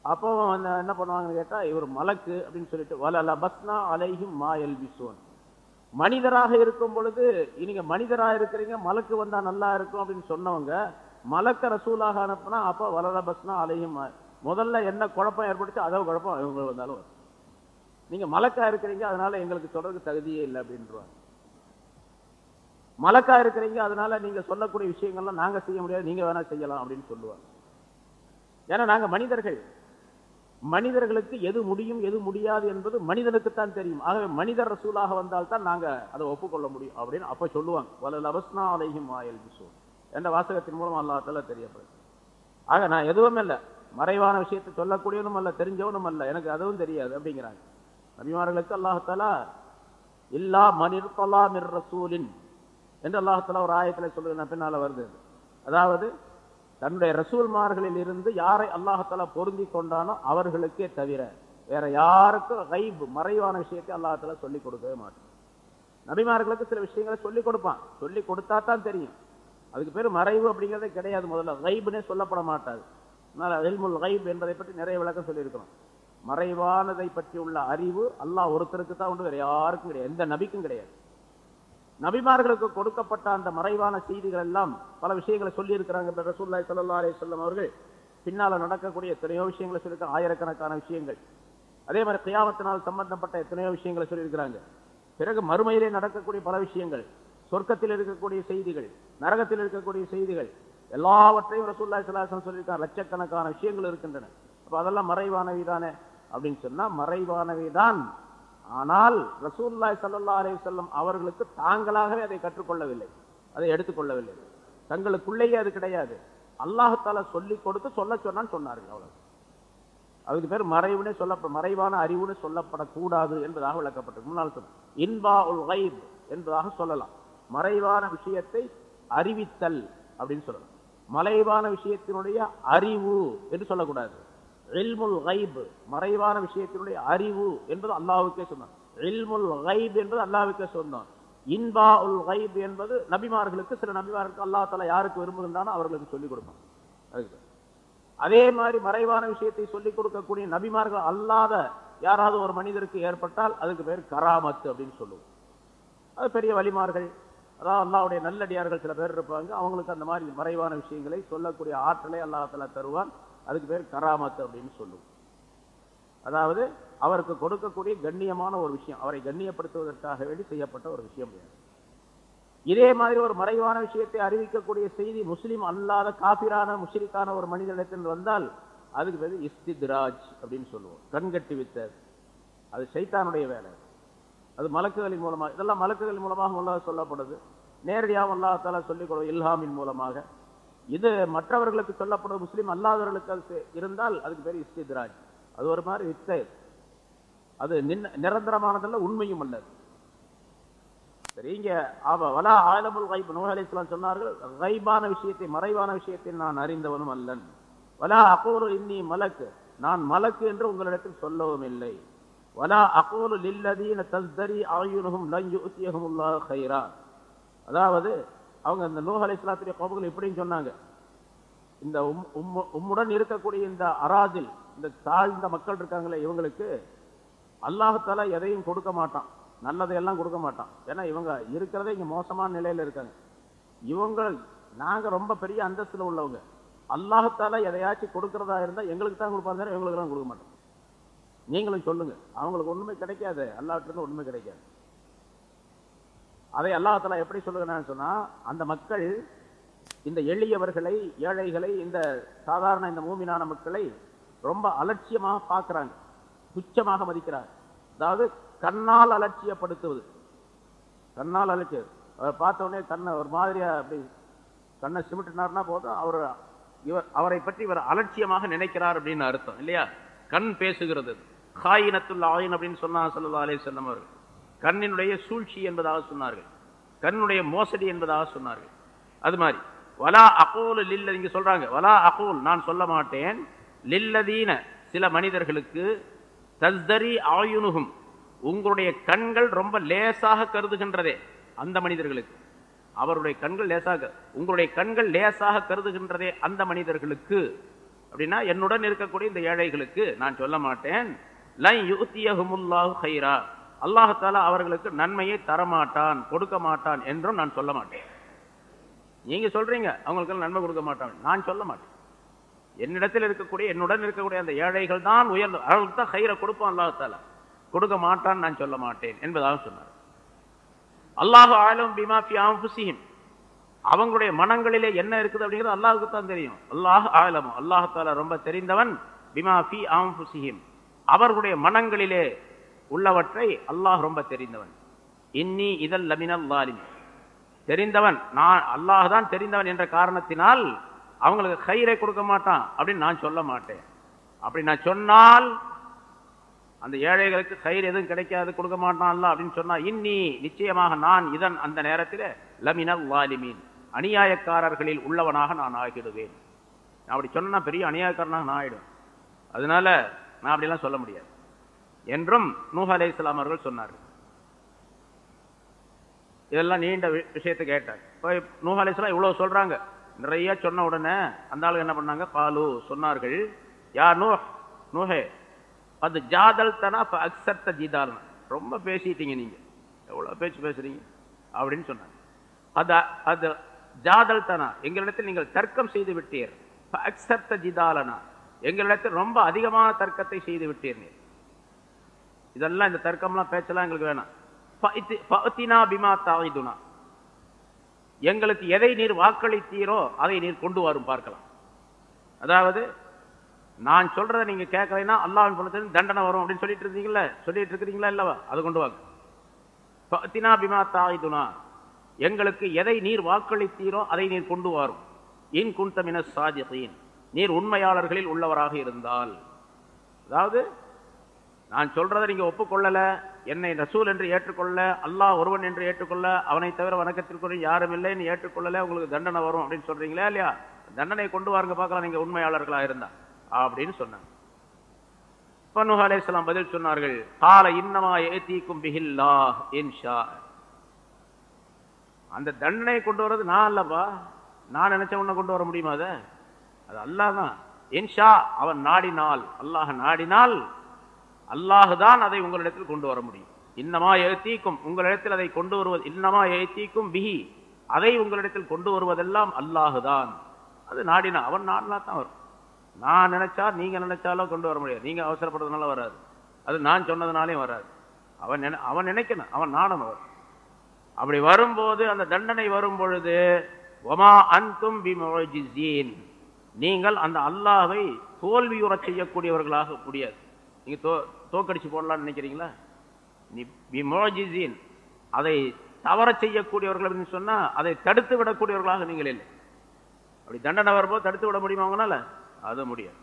அப்போ வந்து என்ன பண்ணுவாங்கன்னு கேட்டா இவர் மலக்கு அப்படின்னு சொல்லிட்டு வலல பஸ்னா அலைஹும் மா எல்பிசோன் மனிதராக இருக்கும் பொழுது நீங்க மனிதராக இருக்கிறீங்க மலக்கு வந்தா நல்லா இருக்கும் அப்படின்னு சொன்னவங்க மலக்க ரசூலாக அனுப்புனா அப்போ வளர பஸ்னா அலையும் முதல்ல என்ன குழப்பம் ஏற்படுச்சு அதோ குழப்பம் இவங்க வந்தாலும் வரும். நீங்க மலக்கா இருக்கிறீங்க அதனால எங்களுக்கு சொல்றதுக்கு தகுதியே இல்லை அப்படின்றாங்க மலக்கா இருக்கிறீங்க அதனால நீங்க சொல்லக்கூடிய விஷயங்கள்லாம் நாங்க செய்ய முடியாது நீங்க வேணா செய்யலாம் அப்படின்னு சொல்லுவாங்க. ஏன்னா நாங்க மனிதர்கள். மனிதர்களுக்கு எது முடியும் எது முடியாது என்பது மனிதனுக்குத்தான் தெரியும். ஆகவே மனிதர் ரசூலாக வந்தால்தான் நாங்க அதை ஒப்புக்கொள்ள முடியும் அப்படின்னு அப்போ சொல்லுவாங்க. வலல் அவஸ்னா அலைஹிம் ஆயல் பிசோ என்ற வாசகத்தின் மூலம் அல்லாஹால தெரியப்படுது ஆக நான் எதுவுமே இல்லை. மறைவான விஷயத்தை சொல்லக்கூடியவனும் அல்ல தெரிஞ்சவனும் அல்ல. எனக்கு அதுவும் தெரியாது அப்படிங்கிறாங்க. நபிமார்களுக்கு அல்லாஹாலா இல்லா மனிர்பலா ரசூலின். என்று அல்லாஹாலா ஒரு ஆயத்தில் சொல்லுங்க பின்னால் வருது. அதாவது தன்னுடைய ரசூல்மார்களில் இருந்து யாரை அல்லாஹால பொருந்தி கொண்டானோ அவர்களுக்கே தவிர வேற யாருக்கும் கைப் மறைவான விஷயத்தை அல்லாஹால சொல்லிக் கொடுக்கவே மாட்டான். நபிமார்களுக்கு சில விஷயங்களை சொல்லிக் கொடுப்பான். சொல்லி கொடுத்தா தான் தெரியும். அதுக்கு பேர் மறைவு அப்படிங்கிறதே கிடையாது முதல்ல. கைபுனே சொல்லப்பட மாட்டாது. அதனால இல்முல் கைப் என்பதை பற்றி நிறைய விளக்கம் சொல்லியிருக்கிறோம். மறைவானதை பற்றி உள்ள அறிவு அல்லாஹ் ஒருத்தருக்கு தான் உண்டு வேற யாருக்கும் கிடையாது. எந்த நபிக்கும் கிடையாது. நபிமார்களுக்கு கொடுக்கப்பட்ட அந்த மறைவான செய்திகள் எல்லாம் பல விஷயங்களை சொல்லியிருக்கிறாங்க. ரசூல்லாய் சல்லா அலி சொல்லம் அவர்கள் பின்னால நடக்கக்கூடிய எத்தனையோ விஷயங்களை சொல்லியிருக்க ஆயிரக்கணக்கான விஷயங்கள். அதே மாதிரி கியாமத்தினால் சம்பந்தப்பட்ட எத்தனையோ விஷயங்களை சொல்லியிருக்கிறாங்க. பிறகு மறுமையிலே நடக்கக்கூடிய பல விஷயங்கள் சொர்க்கத்தில் இருக்கக்கூடிய செய்திகள் நரகத்தில் இருக்கக்கூடிய செய்திகள் எல்லாவற்றையும் ரசூல்லாய் சலாசம் சொல்லியிருக்காங்க. லட்சக்கணக்கான விஷயங்கள் இருக்கின்றன. அப்ப அதெல்லாம் மறைவானவை தானே அப்படின்னு சொன்னா மறைவானவை தான் ஆனால் ரசூல்லாய் சல்லா அலி சொல்லம் அவர்களுக்கு தாங்களாகவே அதை கற்றுக்கொள்ளவில்லை. அதை எடுத்துக்கொள்ளவில்லை. தங்களுக்குள்ளேயே அது கிடையாது. அல்லாஹால சொல்லிக் கொடுத்து சொல்ல சொன்னான்னு சொன்னார்கள் அவ்வளவு. அதுக்கு பேர் மறைவுனே சொல்ல மறைவான அறிவுன்னு சொல்லப்படக்கூடாது என்பதாக விளக்கப்பட்டது முன்னால் சொன்ன இன்பா உல் கைப் என்பதாக சொல்லலாம். மறைவான விஷயத்தை அறிவித்தல் அப்படின்னு சொல்லலாம். மறைவான விஷயத்தினுடைய அறிவு என்று சொல்லக்கூடாது. இல்முல் கைப் மறைவான விஷயத்தினுடைய அறிவு என்பது அல்லாவுக்கே சொன்னான். இல்முல் கைப் என்பது அல்லாவுக்கே சொன்னான். இன்பா உல் கைப் என்பது நபிமார்களுக்கு சில நபிமார்களுக்கு அல்லாஹ் தலா யாருக்கு விரும்புகின்றானோ அவர்களுக்கு சொல்லிக் கொடுப்பான். அதுக்கு அதே மாதிரி மறைவான விஷயத்தை சொல்லிக் கொடுக்கக்கூடிய நபிமார்கள் அல்லாத யாராவது ஒரு மனிதருக்கு ஏற்பட்டால் அதுக்கு பேர் கராமத்து அப்படின்னு சொல்லுவோம். அது பெரிய வழிமார்கள். அதாவது அல்லாவுடைய நல்லடியார்கள் சில பேர் இருப்பாங்க. அவங்களுக்கு அந்த மாதிரி மறைவான விஷயங்களை சொல்லக்கூடிய ஆற்றலை அல்லாஹால தருவான். அதுக்கு பேர் கராமத்து அப்படின்னு சொல்லுவோம். அதாவது அவருக்கு கொடுக்கக்கூடிய கண்ணியமான ஒரு விஷயம் அவரை கண்ணியப்படுத்துவதற்காக வேண்டி செய்யப்பட்ட ஒரு விஷயம் இதே மாதிரி ஒரு மறைவான விஷயத்தை அறிவிக்கக்கூடிய செய்தி முஸ்லீம் அல்லாத காபிரான முஷ்ரிக்கான ஒரு மனிதனிடத்தில் வந்தால் அதுக்கு பேர் இஸ்தித்ராஜ் அப்படின்னு சொல்லுவோம். கண்கட்டி வித்தர் அது சைத்தானுடைய வேலை. அது மலக்குகளின் மூலமாக இதெல்லாம் மலக்குகளின் மூலமாக அல்லாஹ் சொல்லப்படுது. நேரடியாக அல்லாஹால சொல்லிக் கொடுக்கும் இல்ஹாமின் மூலமாக. இது மற்றவர்களுக்கு சொல்லப்படும் முஸ்லீம் அல்லாதவர்களுக்கு அது இருந்தால் அதுக்கு பேர் இஸ்தித்ராஜ். அது ஒரு மாதிரி வித்தை அது நிரந்தரமானதல்ல உண்மையும் அல்லது சரி இங்க வலா ஆலமுல் கைப் நூஹ் சொன்னார்கள் கைபான விஷயத்தை மறைவான விஷயத்தை நான் அறிந்தவனும் அல்லன். வலா அகோரு இன்னி மலக்கு நான் மலக்கு என்று உங்களிடத்தில் சொல்லவும் இல்லை. வலா அகோலு லில்லதீன தஸ்தரி ஆயுனுகும் லன் யுத்தியஹுமுல்லாஹ் கைரா. அதாவது அவங்க அந்த நூஹ் அலைஹிஸ்ஸலாத்துடைய கோபங்கள் எப்படின்னு சொன்னாங்க. இந்த உம் உம் உம்முடன் இருக்கக்கூடிய இந்த அராதில் இந்த தாழ்ந்த மக்கள் இருக்காங்களே இவங்களுக்கு அல்லாஹால எதையும் கொடுக்க மாட்டான். நல்லதையெல்லாம் கொடுக்க மாட்டான். ஏன்னா இவங்க இருக்கிறதே இங்கே மோசமான நிலையில் இருக்காங்க. இவங்க நாங்கள் ரொம்ப பெரிய அந்தஸ்தில் உள்ளவங்க. அல்லாஹால எதையாச்சும் கொடுக்கறதா இருந்தால் எங்களுக்கு தான் கொடுப்பாங்க இவங்களுக்கு தான் கொடுக்க மாட்டோம் நீங்களும் சொல்லுங்கள் அவங்களுக்கு ஒன்றுமே கிடைக்காது. அல்லாட்டிருந்து ஒன்றுமே கிடைக்காது. அதை அல்லாஹால எப்படி சொல்லுகிறான்னு சொன்னா அந்த மக்கள் இந்த எளியவர்களை ஏழைகளை இந்த சாதாரண இந்த மூமினான மக்களை ரொம்ப அலட்சியமாக பார்க்குறாங்க. துச்சமாக மதிக்கிறாங்க. அதாவது கண்ணால் அலட்சியப்படுத்துவது. கண்ணால் அலட்சிய அவர் பார்த்த உடனே கண்ணை ஒரு மாதிரியா அப்படி கண்ணை சிமிட்டினார்னா போதும் அவர் இவர் அவரை பற்றி இவர் அலட்சியமாக நினைக்கிறார் அப்படின்னு அர்த்தம் இல்லையா? கண் பேசுகிறது. ஹாயினத்துள்ள ஆயின் அப்படின்னு சொன்னா சல்லா அலே செல்லம் அவர்கள். கண்ணினுடைய சூழ்ச்சி என்பதாக சொன்னார்கள். கண்ணுடைய மோசடி என்பதாக சொன்னார்கள். அது மாதிரி. வலா அகோல் லில்ல இங்க சொல்றாங்க. வலா அகோல் நான் சொல்ல மாட்டேன். லில்லதீன சில மனிதர்களுக்கு தஸ்தரி ஆயுனுகும் உங்களுடைய கண்கள் ரொம்ப லேசாக கருதுகின்றதே அந்த மனிதர்களுக்கு. அவருடைய கண்கள் லேசாக உங்களுடைய கண்கள் லேசாக கருதுகின்றதே அந்த மனிதர்களுக்கு. அப்படின்னா என்னுடன் இருக்கக்கூடிய இந்த ஏழைகளுக்கு நான் சொல்ல மாட்டேன். லை யுத்தியகுமுல்லாஹு ஹைரா அல்லாஹால அவர்களுக்கு நன்மையை தரமாட்டான் கொடுக்க மாட்டான் என்றும் நான் சொல்ல மாட்டேன். நீங்க சொல்றீங்க அவங்களுக்கு நன்மை கொடுக்க மாட்டான். நான் சொல்ல மாட்டேன். என்னிடத்தில் இருக்கக்கூடிய என்னுடன் இருக்கக்கூடிய அந்த ஏழைகள் தான் உயர்ந்த அவர்களுக்கு தான் கயிறை கொடுப்பான் அல்லாஹால கொடுக்க மாட்டான் நான் சொல்ல மாட்டேன் என்பதாக சொன்னார். அல்லாஹு ஆலம் பிமா ஃபி அவங்களுடைய மனங்களிலே என்ன இருக்குது அப்படிங்கிறது அல்லாஹுக்கு தான் தெரியும். அல்லாஹ் ஆலம். அல்லாஹால ரொம்ப தெரிந்தவன் பிமாஃபி ஆம் அன்ஃபுஸிஹிம் அவர்களுடைய மனங்களிலே உள்ளவற்றை அல்லாஹ் ரொம்ப தெரிந்தவன். இன்னி இதல் லமினல் லாலிம் தெரிந்தவன் நான் அல்லாஹ் தான் தெரிந்தவன் என்ற காரணத்தினால் அவங்களுக்கு கயிறை கொடுக்க மாட்டான் அப்படின்னு நான் சொல்ல மாட்டேன். அப்படி நான் சொன்னால் அந்த ஏழைகளுக்கு கயிறு எதுவும் கிடைக்காது கொடுக்க மாட்டான்ல அப்படின்னு சொன்னா இன்னி நிச்சயமாக நான் இதன் அந்த நேரத்தில் லமினல் வாலிமீன் அநியாயக்காரர்களில் உள்ளவனாக நான் ஆகிடுவேன். நான் அப்படி சொன்னா பெரிய அநியாயக்காரனாக நான் ஆயிடும் அதனால நான் அப்படிலாம் சொல்ல முடியாது. என்றும் நூஹ் அலை இஸ்லாம் அவர்கள் சொன்னார்கள் இதெல்லாம் நீண்ட வி- விஷயத்தை கேட்டார். இப்போ நூஹ் அலை இஸ்லாம் இவ்வளவு சொல்றாங்க. நிறைய சொன்ன உடனே அந்த ஆளுங்க என்ன பண்ணாங்க? பாலு சொன்னார்கள் யா நூஹ் நூஹே அது ஜாதல் தனா அக்சர்த்த ஜிதால் ரொம்ப பேசிட்டீங்க நீங்க. எவ்வளவு பேச்சு பேசுறீங்க? அப்படின்னு சொன்னாங்க அது அது ஜாதல் தனா எங்களிடத்தில் நீங்கள் தர்க்கம் செய்து விட்டீர். அக்சர்த்த ஜிதாலனா. எங்களிடத்தில் ரொம்ப அதிகமான தர்க்கத்தை செய்து விட்டீர் நீர். இதெல்லாம் இந்த தர்க்கம்லாம் பேச்செல்லாம் எங்களுக்கு வேணாம். பிமா எங்களுக்கு எதை நீர் வாக்களித்தீரோ அதை நீர் கொண்டு வரும் பார்க்கலாம். அதாவது நான் சொல்றதை நீங்க கேட்கலைன்னா அல்லாவின் புறத்திலிருந்து தண்டனை வரும் அப்படின்னு சொல்லிட்டு இருந்தீங்களா சொல்லிட்டு இருக்கிறீங்களா இல்லவா? அது கொண்டு வாங்க. பிமா எங்களுக்கு எதை நீர் வாக்களித்தீரோ அதை நீர் கொண்டு வரும். இன் குந்த சாதியின் நீர் உண்மையாளர்களில் உள்ளவராக இருந்தால். அதாவது நான் சொல்றதை நீங்க ஒப்புக்கொள்ளல. என்னை ரசூல் என்று ஏற்றுக்கொள்ள அல்லாஹ் ஒருவன் என்று ஏற்றுக்கொள்ள அவனை தவிர வணக்கத்திற்குரிய யாரும் இல்லைன்னு ஏற்றுக்கொள்ளல உங்களுக்கு தண்டனை வரும் அப்படின்னு சொல்றீங்களா இல்லையா? தண்டனை கொண்டு வாருங்க பார்க்கலாம் நீங்க உண்மையாளர்களா இருந்தா. அப்படின்னு சொன்னாங்க. பனு பதில் சொன்னார்கள் கால இன்னமா ஏத்திக்கும் பிஹில்லா இன்ஷா. அந்த தண்டனை கொண்டு வர்றது நான் அல்லப்பா நான் நினைச்ச உன்னை கொண்டு வர முடியுமா அதை? அது அல்லாஹ் தான். இன்ஷா அவன் நாடினால் அல்லாஹ் நாடினால் அல்லாஹுதான் அதை உங்களிடத்தில் கொண்டு வர முடியும். இன்னமா எழுத்தீக்கும் உங்களிடத்தில் அதை கொண்டு வருவது இன்னமா எழுத்தீக்கும் பிஹி அதை உங்களிடத்தில் கொண்டு வருவதெல்லாம் அல்லாஹ் தான் அது நாடினா அவன் நாடினா தான் வரும். நான் நினைச்சா நீங்க நினைச்சாலும் கொண்டு வர முடியாது. நீங்க அவசரப்படுறதுனால வராது. அது நான் சொன்னதுனாலே வராது. அவன் நினை அவன் நினைக்கணும். அவன் நாடணும் அவர் அப்படி வரும்போது அந்த தண்டனை வரும் பொழுது ஒமா அன்தும் பிமோஜிசீன் நீங்கள் அந்த அல்லாஹை தோல்வியுறச் செய்யக்கூடியவர்களாக முடியாது. நீங்கள் தோ தோக்கடிச்சு போடலாம்னு நினைக்கிறீங்களா? நீ அதை தவற செய்யக்கூடியவர்கள் அப்படின்னு சொன்னா அதை தடுத்து விடக்கூடியவர்களாக நீங்கள் இல்லை. அப்படி தண்டனை வரும்போது தடுத்து விட முடியுமா அவங்களால அது முடியாது.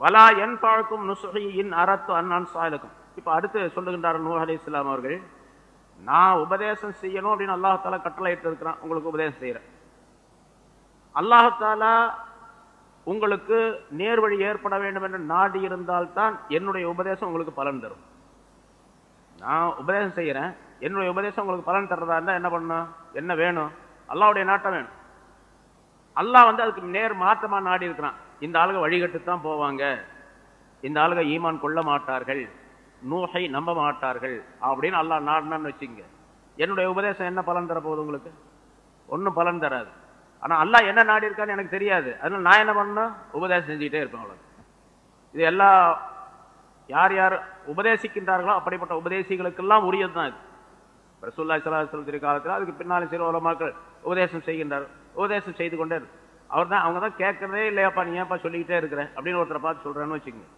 வலா என் பாழ்க்கும் நுசுகையின் அறத்து அண்ணான் சாயலுக்கும் இப்போ அடுத்து சொல்லுகின்றார் நூர் அலி இஸ்லாம் அவர்கள் நான் உபதேசம் செய்யணும் அப்படின்னு அல்லாஹால கட்டளை இருக்கிறான் உங்களுக்கு உபதேசம் செய்யறேன். அல்லாஹாலா உங்களுக்கு நேர்வழி ஏற்பட வேண்டும் என்று நாடி இருந்தால்தான் என்னுடைய உபதேசம் உங்களுக்கு பலன் தரும். நான் உபதேசம் செய்யறேன் என்னுடைய உபதேசம் உங்களுக்கு பலன் தர்றதா இருந்தால் என்ன பண்ணணும்? என்ன வேணும்? அல்லாவுடைய நாட்டம் வேணும். அல்லாஹ் வந்து அதுக்கு நேர் மாற்றமா நாடி இருக்கிறான். இந்த ஆளுக வழிகட்டு தான் போவாங்க. இந்த ஆளுக ஈமான் கொள்ள மாட்டார்கள். நூகை நம்ப மாட்டார்கள். அப்படின்னு அல்லாஹ் நாடினான்னு வச்சுங்க என்னுடைய உபதேசம் என்ன பலன் தர போகுது உங்களுக்கு? ஒன்றும் பலன் தராது. ஆனா அல்லா என்ன நாடி இருக்கான்னு எனக்கு தெரியாது. அதனால நான் என்ன பண்ணணும்? உபதேசம் செஞ்சுக்கிட்டே இருப்பேன் அவ்வளோ இது எல்லா யார் யார் உபதேசிக்கின்றார்களோ அப்படிப்பட்ட உபதேசிகளுக்கெல்லாம் உரியது தான் இது ரசூல்லா சலாஹல் திரு காலத்தில் அதுக்கு பின்னால் சில உலமாக்கள் உபதேசம் செய்கின்றார். உபதேசம் செய்து கொண்டே அவர் தான் அவங்க தான் கேட்கறதே இல்லையாப்பா நீ ஏன்ப்பா சொல்லிக்கிட்டே இருக்கிற? அப்படின்னு ஒருத்தரை பார்த்து சொல்றேன்னு வச்சுக்கோங்க.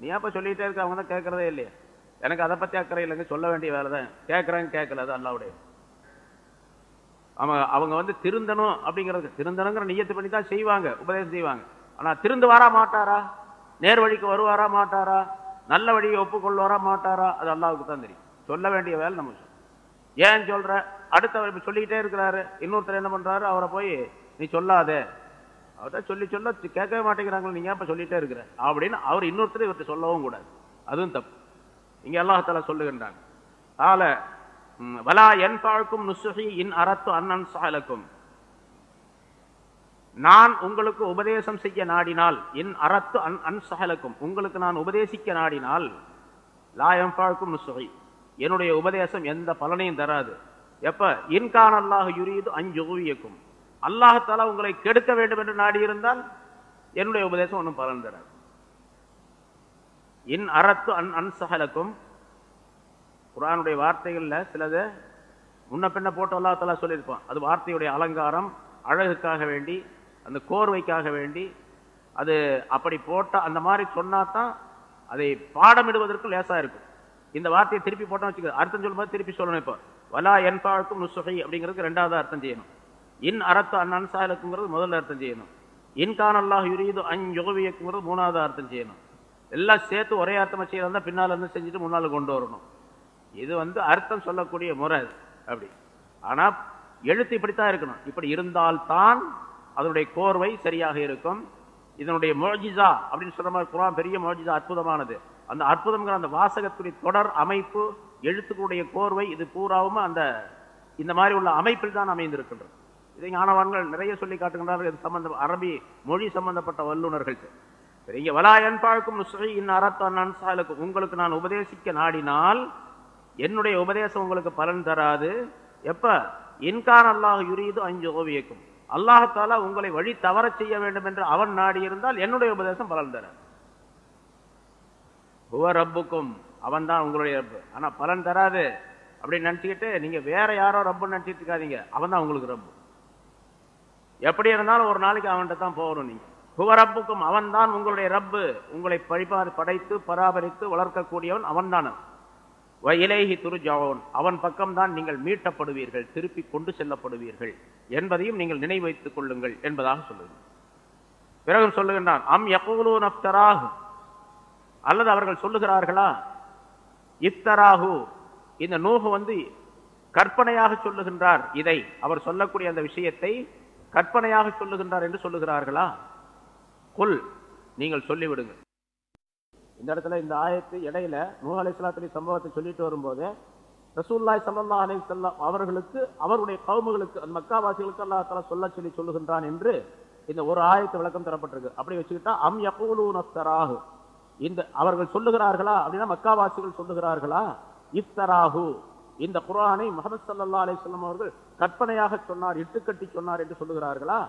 நீ ஏன்ப்பா சொல்லிக்கிட்டே இருக்க? அவங்க தான் கேட்கறதே இல்லையா? எனக்கு அதை பத்தி அக்கறை இல்லைங்க. சொல்ல வேண்டிய வேலை தான் கேட்கறாங்க கேட்கல அது அல்லாவுடைய அவங்க அவங்க வந்து திருந்தணும் அப்படிங்கிறது திருந்தணுங்கிற நியத்து பண்ணி தான் செய்வாங்க உபதேசம் செய்வாங்க. ஆனால் திருந்து வரா மாட்டாரா? நேர் வழிக்கு வருவாரா மாட்டாரா? நல்ல வழியை ஒப்புக்கொள்வாரா மாட்டாரா? அது அல்லாவுக்கு தான் தெரியும். சொல்ல வேண்டிய வேலை நம்ம சொல்லணும். ஏன் சொல்ற? அடுத்தவர் இப்போ சொல்லிக்கிட்டே இருக்கிறாரு. இன்னொருத்தர் என்ன பண்றாரு? அவரை போய் நீ சொல்லாதே. அவர்கிட்ட சொல்லி சொல்ல கேட்கவே மாட்டேங்கிறாங்களோ நீங்க இப்போ சொல்லிட்டே இருக்கிற? அப்படின்னு அவர் இன்னொருத்தர் இவர்கிட்ட சொல்லவும் கூடாது. அதுவும் தப்பு. இங்கே அல்லாஹால சொல்லுகின்றாங்க. ஆல வலா என் பாழ்க்கும் நுசுகி இன் அறத்து அண்ணன் சாலக்கும் நான் உங்களுக்கு உபதேசம் செய்ய நாடினால் என் அறத்து அன் அன்சஹலக்கும் உங்களுக்கு நான் உபதேசிக்க நாடினால் லா பாழ்க்கும் நுசுகை என்னுடைய உபதேசம் எந்த பலனையும் தராது. எப்ப? இன்கான் அல்லாஹ் யுரீது அஞ்சுகுவியக்கும் அல்லாஹால உங்களை கெடுக்க வேண்டும் என்று நாடியிருந்தால் என்னுடைய உபதேசம் ஒன்றும் பலன் தராது. இன் அறத்து அன் அன்சஹலக்கும் குரானுடைய வார்த்தைகளில் சிலது முன்ன பின்ன போட்டு அல்லா தலா சொல்லியிருப்பான். அது வார்த்தையுடைய அலங்காரம் அழகுக்காக வேண்டி அந்த கோர்வைக்காக வேண்டி அது அப்படி போட்டால் அந்த மாதிரி சொன்னா தான் அதை பாடமிடுவதற்கு லேசாக இருக்கும். இந்த வார்த்தையை திருப்பி போட்டோம் வச்சுக்கோ அர்த்தம் சொல்லும்போது திருப்பி சொல்லணும் இப்போ. வலா என்பாழ்க்கும் நுசுகை அப்படிங்கிறதுக்கு ரெண்டாவது அர்த்தம் செய்யணும். இன் அறத்து அன் அன்சாலுக்குங்கிறது முதல்ல அர்த்தம் செய்யணும். இன்கான் அல்லாஹ் யுரீது அன் யுகவியக்குங்கிறது மூணாவது அர்த்தம் செய்யணும். எல்லாம் சேர்த்து ஒரே அர்த்தமாக செய்யறதா பின்னால் இருந்து செஞ்சுட்டு முன்னால் கொண்டு வரணும். இது வந்து அர்த்தம் சொல்லக்கூடிய முறை அது அப்படி. ஆனால் எழுத்து இப்படித்தான் இருக்கணும். இப்படி இருந்தால்தான் அதனுடைய கோர்வை சரியாக இருக்கும். இதனுடைய மோஜிசா அப்படின்னு சொல்ற மாதிரி குரான் பெரிய மோஜிசா அற்புதமானது. அந்த அற்புதம்ங்கிற அந்த வாசகத்துடைய தொடர் அமைப்பு எழுத்துக்களுடைய கோர்வை இது பூராவும் அந்த இந்த மாதிரி உள்ள அமைப்பில் தான் அமைந்திருக்கின்றது. இதை ஞானவான்கள் நிறைய சொல்லி காட்டுகின்றார்கள். இது சம்பந்தம் அரபி மொழி சம்பந்தப்பட்ட வல்லுநர்கள் பெரிய வலா என்பாழ்க்கும் இன் அறத்தான் உங்களுக்கு நான் உபதேசிக்க நாடினால் என்னுடைய உபதேசம் உங்களுக்கு பலன் தராது. எப்ப? இன்கான் அல்லாஹ் யுரீது அஞ்சு ஓவியக்கும் அல்லாஹாலா உங்களை வழி தவற செய்ய வேண்டும் என்று அவன் நாடி இருந்தால் என்னுடைய உபதேசம் பலன் தராது ஹுவ ரப்புக்கும். அவன் தான் உங்களுடைய ரப்பு. ஆனா பலன் தராது அப்படின்னு நினச்சிக்கிட்டு நீங்க வேற யாரோ ரப்புன்னு நினச்சிட்டு இருக்காதீங்க. அவன் தான் உங்களுக்கு ரப்பு. எப்படி இருந்தாலும் ஒரு நாளைக்கு அவன்கிட்ட தான் போகணும் நீங்க. ஹுவரப்புக்கும் அவன் தான் உங்களுடைய ரப்பு. உங்களை பழிப்பாறு படைத்து பராமரித்து வளர்க்கக்கூடியவன் அவன் தான். இலேஹி துருஜாவோன். அவன் பக்கம்தான் நீங்கள் மீட்டப்படுவீர்கள் திருப்பி கொண்டு செல்லப்படுவீர்கள் என்பதையும் நீங்கள் நினைவு வைத்துக் கொள்ளுங்கள் என்பதாக சொல்லுங்கள் பிறகு சொல்லுகின்றான் அம் எப்போலோ நப்தராகு அல்லது அவர்கள் சொல்லுகிறார்களா? இத்தராகு இந்த நூகு வந்து கற்பனையாக சொல்லுகின்றார் இதை. அவர் சொல்லக்கூடிய அந்த விஷயத்தை கற்பனையாக சொல்லுகின்றார் என்று சொல்லுகிறார்களா? குல். நீங்கள் சொல்லிவிடுங்கள். இந்த இடத்துல இந்த ஆயத்து இடையில நூ அலை சம்பவத்தை சொல்லிட்டு வரும்போது ரசூல்லாய் சல்லா அலை செல்லம் அவர்களுக்கு அவருடைய கவுமுகளுக்கு அந்த மக்காவாசிகளுக்கு அல்லா தலா சொல்ல சொல்லி சொல்லுகின்றான் என்று இந்த ஒரு ஆயத்து விளக்கம் தரப்பட்டிருக்கு. அப்படி வச்சுக்கிட்டா அம் யகூலு இந்த அவர்கள் சொல்லுகிறார்களா அப்படின்னா மக்காவாசிகள் சொல்லுகிறார்களா? இஃப்தராகு இந்த குரானை முகமது சல்லா அலி சொல்லம் அவர்கள் கற்பனையாக சொன்னார் இட்டுக்கட்டி சொன்னார் என்று சொல்லுகிறார்களா?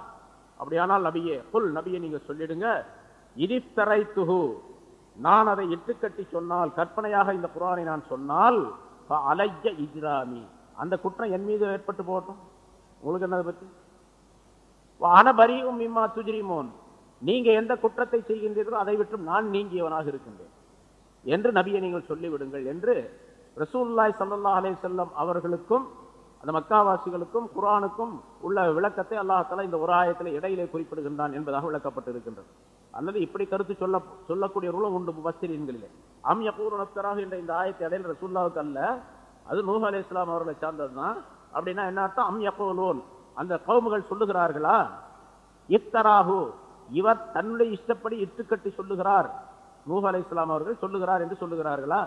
அப்படியானால் நபியே புல் நபியை நீங்க சொல்லிடுங்க. இதிப்தரை துகு நான் அதை இட்டுக்கட்டி சொன்னால் கற்பனையாக இந்த குரானை நான் சொன்னால் அலைய இஜ்ராமி. அந்த குற்றம் என் மீது ஏற்பட்டு போகட்டும். உங்களுக்கு என்னதை பற்றி அனபரியும் இம்மா துஜிரிமோன். நீங்க எந்த குற்றத்தை செய்கின்றீர்களோ அதை விட்டும் நான் நீங்கியவனாக இருக்கின்றேன். என்று நபியை நீங்கள் சொல்லிவிடுங்கள் என்று ரசூல்லாய் சல்லா அலே செல்லம் அவர்களுக்கும் அந்த மக்காவாசிகளுக்கும் குரானுக்கும் உள்ள விளக்கத்தை அல்லாஹால இந்த ஒரு ஆயத்தில் இடையிலே குறிப்பிடுகின்றான் என்பதாக விளக்கப்பட்டு இருக்கின்றது அல்லது இப்படி கருத்து சொல்ல சொல்லக்கூடியவர்களும் உண்டு முபஸ்திரீன்களிலே அம் யகூர் என்ற இந்த ஆயத்தை இடையில் ரசூல்லாவுக்கு அல்ல அது நூஹ் அலி இஸ்லாம் அவர்களை சார்ந்தது தான் அப்படின்னா என்ன அர்த்தம்? அம் யகூலோன். அந்த கவுமுகள் சொல்லுகிறார்களா? இத்தராகு இவர் தன்னுடைய இஷ்டப்படி இட்டுக்கட்டி சொல்லுகிறார். நூஹ் அலி இஸ்லாம் அவர்கள் சொல்லுகிறார் என்று சொல்லுகிறார்களா?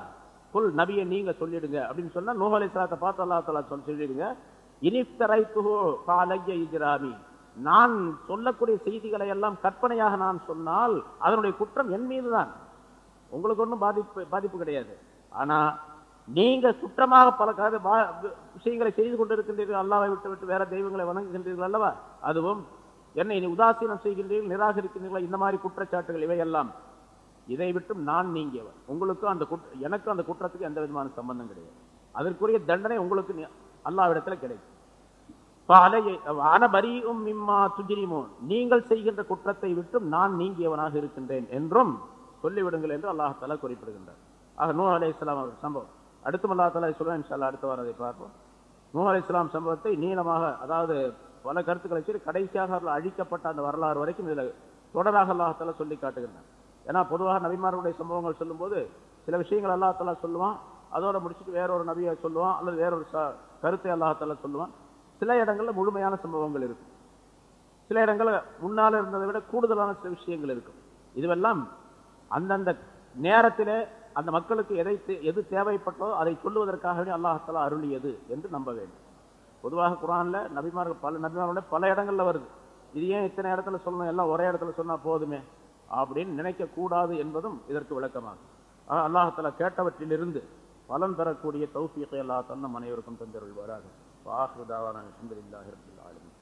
குல் நபியை நீங்க சொல்லிடுங்க. அப்படின்னு சொன்னா நூஹ் அலி இஸ்லாத்தை பார்த்து அல்லா தலா சொல்லி சொல்லிடுங்க. இனித்தரை துஹோ காலைய இஜ்ராமி. நான் சொல்லக்கூடிய செய்திகளை எல்லாம் கற்பனையாக நான் சொன்னால் அதனுடைய குற்றம் என் மீது தான் உங்களுக்கு ஒன்றும் பாதிப்பு பாதிப்பு கிடையாது. ஆனால் நீங்க சுற்றமாக பல காது விஷயங்களை செய்து கொண்டிருக்கின்றீர்கள் அல்லாவை விட்டு விட்டு வேற தெய்வங்களை வணங்குகின்றீர்கள் அல்லவா? அதுவும் என்னை நீ உதாசீனம் செய்கின்றீர்கள் நிராகரிக்கின்றீர்கள்? இந்த மாதிரி குற்றச்சாட்டுகள் இவையெல்லாம். இதை விட்டும் நான் நீங்கியவன். உங்களுக்கும் அந்த குற்ற எனக்கும் அந்த குற்றத்துக்கு எந்த விதமான சம்பந்தம் கிடையாது. அதற்குரிய தண்டனை உங்களுக்கு அல்லாவிடத்தில் கிடைக்கும். நீங்கள் செய்கின்ற குற்றத்தை விட்டும் நான் நீங்கியவனாக இருக்கின்றேன் என்றும் சொல்லிவிடுங்கள் என்று அல்லாஹால குறிப்பிடுகின்றார். ஆக நூ அலி இஸ்லாம் அவர் சம்பவம். அடுத்தும் அல்லா தலா சொல்லுவேன் இன்ஷால்லா அடுத்த வாரம் பார்ப்போம். நூ அலி இஸ்லாம் சம்பவத்தை நீளமாக அதாவது பல கருத்துக்களை சொல்லி கடைசியாக அவர்கள் அழிக்கப்பட்ட அந்த வரலாறு வரைக்கும் இதில் தொடராக அல்லாஹால சொல்லி காட்டுகின்றார் ஏன்னா பொதுவாக நபிமார்களுடைய சம்பவங்கள் சொல்லும்போது சில விஷயங்கள் அல்லாஹால சொல்லுவான். அதோட முடிச்சுட்டு வேற ஒரு நபியை சொல்லுவான் அல்லது வேற ஒரு கருத்தை அல்லாஹால சொல்லுவான். சில இடங்கள்ல முழுமையான சம்பவங்கள் இருக்கும். சில இடங்களில் முன்னால இருந்ததை விட கூடுதலான சில விஷயங்கள் இருக்கும். இதுவெல்லாம் அந்தந்த நேரத்திலே அந்த மக்களுக்கு எதை எது தேவைப்பட்டோ அதை சொல்லுவதற்காகவே அல்லாஹாலா அருளியது என்று நம்ப வேண்டும். பொதுவாக குரான்ல நபிமார்கள் பல நபிமார்களோட பல இடங்கள்ல வருது. இது ஏன் இத்தனை இடத்துல சொல்லணும்? எல்லாம் ஒரே இடத்துல சொன்னால் போதுமே. அப்படின்னு நினைக்க கூடாது என்பதும் இதற்கு விளக்கமாகும் அல்லாஹால கேட்டவற்றிலிருந்து பலன் பெறக்கூடிய தௌஃபீத்தை அல்லா தன்னம் அனைவருக்கும் தந்தருள்வாராக وآخر دعوانا الحمد لله رب العالمين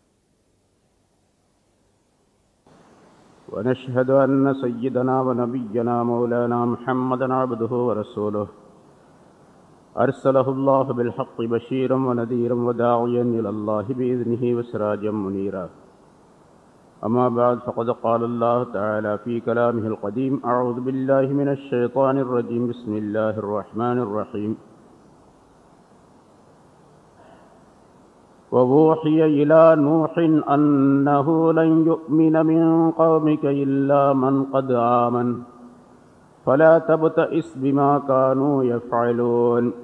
ونشهد أن سيدنا ونبينا مولانا محمدا عبده ورسوله أرسله الله بالحق بشيرا ونذيرا وداعيا إلى الله بإذنه وسراجا منيرا أما بعد فقد قال الله تعالى في كلامه القديم أعوذ بالله من الشيطان الرجيم. بسم الله الرحمن الرحيم. ووحي إلى نوح أنه لن يؤمن من قومك إلا من قد آمن. فلا تبتئس بما كانوا يفعلون.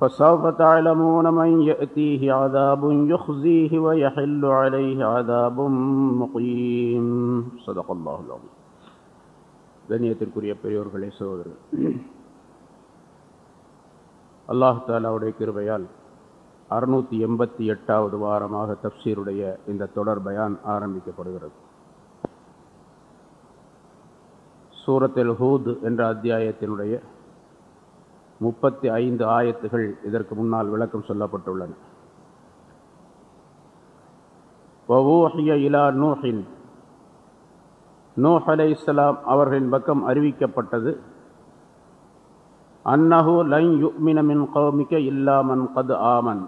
فسوف تعلمون من يأتيه عذاب يخزيه ويحل عليه عذاب مقيم صدق الله العظيم கண்ணியத்திற்குரிய பெரியோர்களே சகோதரர் அல்லாஹ் தாலாவுடைய கிருபையால் அறுநூற்றி எண்பத்தி எட்டாவது வாரமாக தப்சீருடைய இந்த தொடர் பயான் ஆரம்பிக்கப்படுகிறது சூரத்தில் ஹூத் என்ற அத்தியாயத்தினுடைய முப்பத்தி ஐந்து ஆயத்துகள் இதற்கு முன்னால் விளக்கம் சொல்லப்பட்டுள்ளன. வவூஹிய இலா நூஹின். நூஹ் அலை இஸ்லாம் அவர்களின் பக்கம் அறிவிக்கப்பட்டது. அன்னஹு லைன் யுக்மினமின் கௌமிக்க இல்லாமன் கது ஆமன்.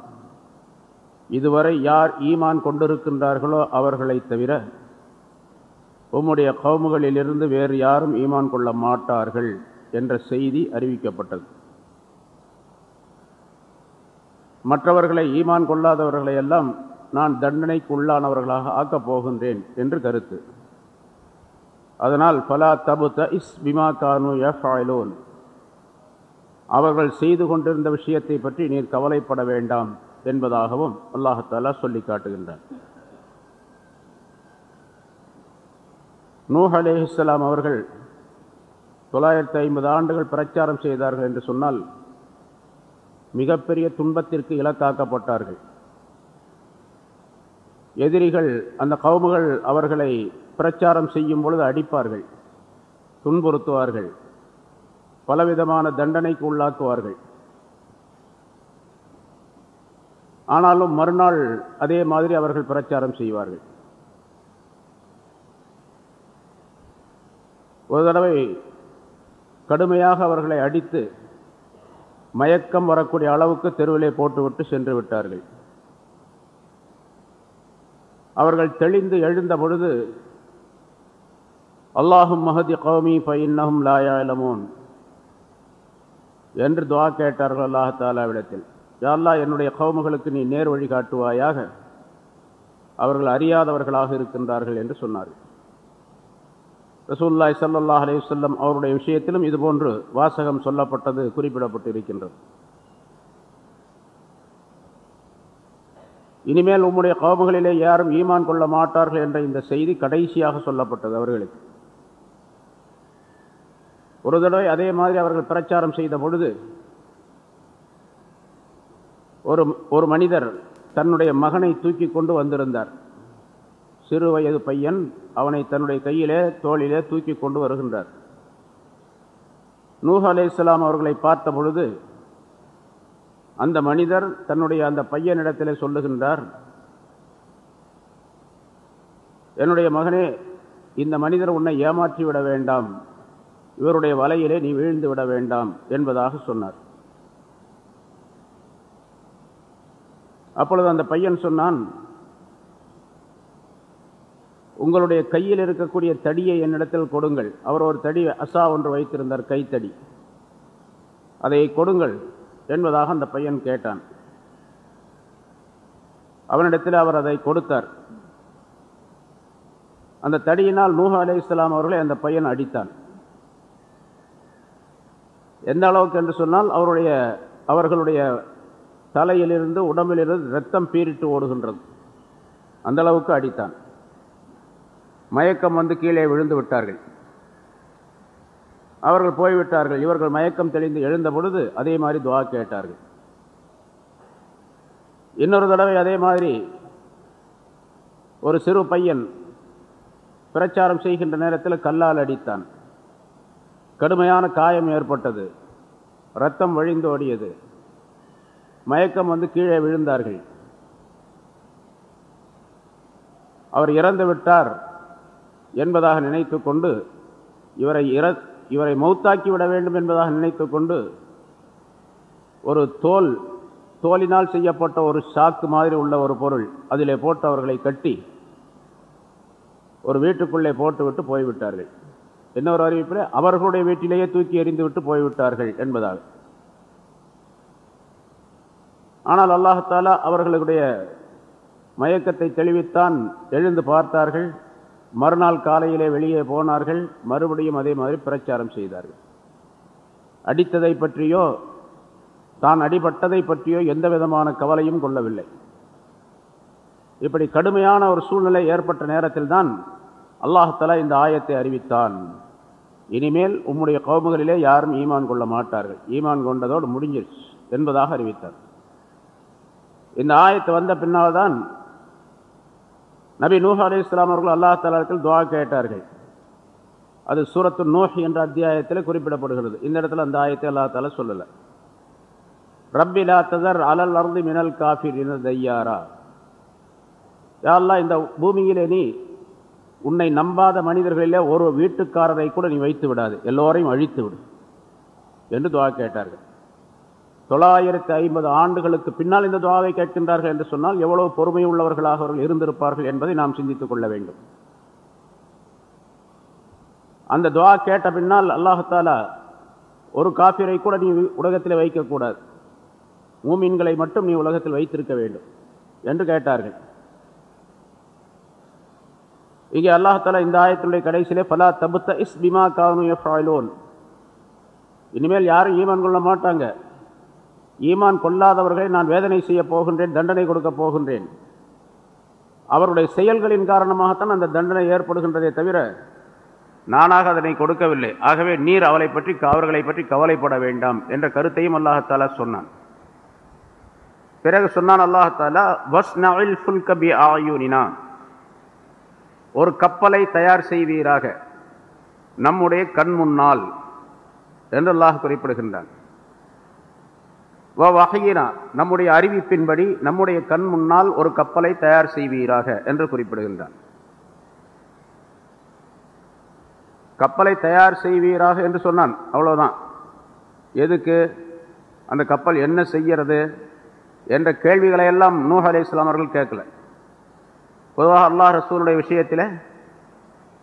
இதுவரை யார் ஈமான் கொண்டிருக்கின்றார்களோ அவர்களை தவிர உம்முடைய கவுமுகளிலிருந்து வேறு யாரும் ஈமான் கொள்ள மாட்டார்கள் என்ற செய்தி அறிவிக்கப்பட்டது. மற்றவர்களை ஈமான் கொள்ளாதவர்களை எல்லாம் நான் தண்டனைக்கு உள்ளானவர்களாக ஆக்கப் போகின்றேன் என்று கருத்து. அதனால் பலா தபு த இஸ் பிமா கானு எஃப் அவர்கள் செய்து கொண்டிருந்த விஷயத்தை பற்றி நீர் கவலைப்பட வேண்டாம் என்பதாகவும் அல்லாஹாலா சொல்லி காட்டுகின்றார் நூஹ் அலேஹிஸ்லாம் அவர்கள் தொள்ளாயிரத்தி ஐம்பது ஆண்டுகள் பிரச்சாரம் செய்தார்கள் என்று சொன்னால் மிகப்பெரிய துன்பத்திற்கு இலக்காக்கப்பட்டார்கள். எதிரிகள் அந்த கவுமுகள் அவர்களை பிரச்சாரம் செய்யும் பொழுது அடிப்பார்கள் துன்புறுத்துவார்கள் பலவிதமான தண்டனைக்கு உள்ளாக்குவார்கள். ஆனாலும் மறுநாள் அதே மாதிரி அவர்கள் பிரச்சாரம் செய்வார்கள். ஒரு தடவை கடுமையாக அவர்களை அடித்து மயக்கம் வரக்கூடிய அளவுக்கு தெருவிலே போட்டுவிட்டு சென்று விட்டார்கள். அவர்கள் தெளிந்து எழுந்த பொழுது அல்லாஹும் மஹதி கௌமி பைன்னஹும் லாயாலமோன் என்று துவா கேட்டார்கள் அல்லாஹாலாவிடத்தில் யாழ்லா என்னுடைய கவுமுகளுக்கு நீ நேர் வழி காட்டுவாயாக அவர்கள் அறியாதவர்களாக இருக்கின்றார்கள் என்று சொன்னார்கள். ரசூல்லாய் சல்லாஹ் அலையுல்லம் அவருடைய விஷயத்திலும் இதுபோன்று வாசகம் சொல்லப்பட்டது குறிப்பிடப்பட்டு இருக்கின்றது இனிமேல் உம்முடைய கோபங்களிலே யாரும் ஈமான் கொள்ள மாட்டார்கள் என்ற இந்த செய்தி கடைசியாக சொல்லப்பட்டது அவர்களுக்கு. ஒரு தடவை அதே மாதிரி அவர்கள் பிரச்சாரம் செய்த பொழுது ஒரு ஒரு மனிதர் தன்னுடைய மகனை தூக்கி கொண்டு வந்திருந்தார். சிறு வயது பையன் அவனை தன்னுடைய கையிலே தோளிலே தூக்கி கொண்டு வருகின்றார். நூஹ் அலே இஸ்லாம் அவர்களை பார்த்த பொழுது அந்த மனிதர் தன்னுடைய அந்த பையனிடத்திலே சொல்லுகின்றார் என்னுடைய மகனே இந்த மனிதர் உன்னை ஏமாற்றி விட வேண்டாம். இவருடைய வலையிலே நீ வீழ்ந்து விட வேண்டாம் என்பதாக சொன்னார். அப்பொழுது அந்த பையன் சொன்னான் உங்களுடைய கையில் இருக்கக்கூடிய தடியை என்னிடத்தில் கொடுங்கள். அவர் ஒரு தடி அசா ஒன்று வைத்திருந்தார் கைத்தடி. அதை கொடுங்கள் என்பதாக அந்த பையன் கேட்டான். அவனிடத்தில் அவர் அதை கொடுத்தார். அந்த தடியினால் நூஹா அலே இஸ்லாம் அவர்களை அந்த பையன் அடித்தான். எந்த அளவுக்கு என்று சொன்னால் அவருடைய அவர்களுடைய தலையிலிருந்து உடம்பிலிருந்து ரத்தம் பீரிட்டு ஓடுகின்றது. அந்த அளவுக்கு அடித்தான். மயக்கம் வந்து கீழே விழுந்து விட்டார்கள். அவர்கள் போய்விட்டார்கள். இவர்கள் மயக்கம் தெளிந்து எழுந்த பொழுது அதே மாதிரி துவா கேட்டார்கள். இன்னொரு தடவை அதே மாதிரி ஒரு சிறு பையன் பிரச்சாரம் செய்கின்ற நேரத்தில் கல்லால் அடித்தான். கடுமையான காயம் ஏற்பட்டது. ரத்தம் வழிந்து ஓடியது. மயக்கம் வந்து கீழே விழுந்தார்கள். அவர் இறந்து விட்டார். என்பதாக நினைத்து கொண்டு இவரை இற இவரை மௌத்தாக்கி விட வேண்டும் என்பதாக நினைத்து கொண்டு ஒரு தோல் தோலினால் செய்யப்பட்ட ஒரு சாக்கு மாதிரி உள்ள ஒரு பொருள் அதிலே போட்டு அவர்களை கட்டி ஒரு வீட்டுக்குள்ளே போட்டுவிட்டு போய்விட்டார்கள். என்ன ஒரு அறிவிப்பில் அவர்களுடைய வீட்டிலேயே தூக்கி எறிந்துவிட்டு போய்விட்டார்கள் என்பதாக. ஆனால் அல்லாஹாலா அவர்களுடைய மயக்கத்தை தெளிவித்தான் எழுந்து பார்த்தார்கள். மறுநாள் காலையிலே வெளியே போனார்கள் மறுபடியும் அதே மாதிரி பிரச்சாரம் செய்தார்கள். அடித்ததை பற்றியோ தான் அடிபட்டதை பற்றியோ எந்த விதமான கவலையும் கொள்ளவில்லை. இப்படி கடுமையான ஒரு சூழ்நிலை ஏற்பட்ட நேரத்தில் தான் அல்லாஹலா இந்த ஆயத்தை அறிவித்தான். இனிமேல் உம்முடைய கவுமுகளிலே யாரும் ஈமான் கொள்ள மாட்டார்கள். ஈமான் கொண்டதோடு முடிஞ்சிருச்சு என்பதாக அறிவித்தார். இந்த ஆயத்து வந்த பின்னால் தான் நபி நூஹ் அலி இஸ்லாம் அவர்கள் அல்லா தலாத்தில் துவா கேட்டார்கள். அது சூரத்து நோஹி என்ற அத்தியாயத்தில் குறிப்பிடப்படுகிறது. இந்த இடத்துல அந்த ஆயத்தை அல்லா தாலா சொல்லலை. ரப்பிலா ததர் அலல் அருந்து மினல் காஃபிர் இன தையாரா யாரெல்லாம் இந்த பூமியிலே நீ உன்னை நம்பாத மனிதர்களிலே ஒரு வீட்டுக்காரரை கூட நீ வைத்து விடாது. எல்லோரையும் அழித்து விடு. என்று துவா கேட்டார்கள். தொள்ளாயிரத்தி ஐம்பது ஆண்டுகளுக்கு பின்னால் இந்த துவாவை கேட்கின்றார்கள் என்று சொன்னால் எவ்வளவு பொறுமை உள்ளவர்களாக அவர்கள் இருந்திருப்பார்கள் என்பதை நாம் சிந்தித்துக் கொள்ள வேண்டும். அந்த துவா கேட்ட பின்னால் அல்லாஹாலா ஒரு காஃபிரை கூட நீ உலகத்தில் வைக்கக்கூடாது. மூமீன்களை மட்டும் நீ உலகத்தில் வைத்திருக்க வேண்டும் என்று கேட்டார்கள். இங்கே அல்லாஹாலா இந்த ஆயத்தினுடைய கடைசியிலே பலா தபுத்த இஸ் பிமா கானு இனிமேல் யாரும் ஈமான் கொள்ள மாட்டாங்க. ஈமான் கொள்ளாதவர்களை நான் வேதனை செய்ய போகின்றேன் தண்டனை கொடுக்க போகின்றேன். அவருடைய செயல்களின் காரணமாகத்தான் அந்த தண்டனை ஏற்படுகின்றதே தவிர நானாக அதனை கொடுக்கவில்லை. ஆகவே நீர் அவளை பற்றி அவர்களை பற்றி கவலைப்பட வேண்டாம் என்ற கருத்தையும் அல்லாஹாலா சொன்னான். பிறகு சொன்னான் அல்லாஹாலா வஸ் நவில் ஃபுல் கபி ஆயூனினா ஒரு கப்பலை தயார் செய்வீராக நம்முடைய கண் முன்னால் என்று அல்லாஹ் குறிப்பிடுகின்றான். வகையினா நம்முடைய அறிவிப்பின்படி நம்முடைய கண் முன்னால் ஒரு கப்பலை தயார் செய்வீராக என்று குறிப்பிடுகின்றான். கப்பலை தயார் செய்வீராக என்று சொன்னான். அவ்வளோதான் எதுக்கு? அந்த கப்பல் என்ன செய்கிறது? என்ற கேள்விகளை எல்லாம் நூஹ் அலி இஸ்லாமர்கள் கேட்கல. பொதுவாக அல்லாஹ் ரசூலுடைய விஷயத்தில்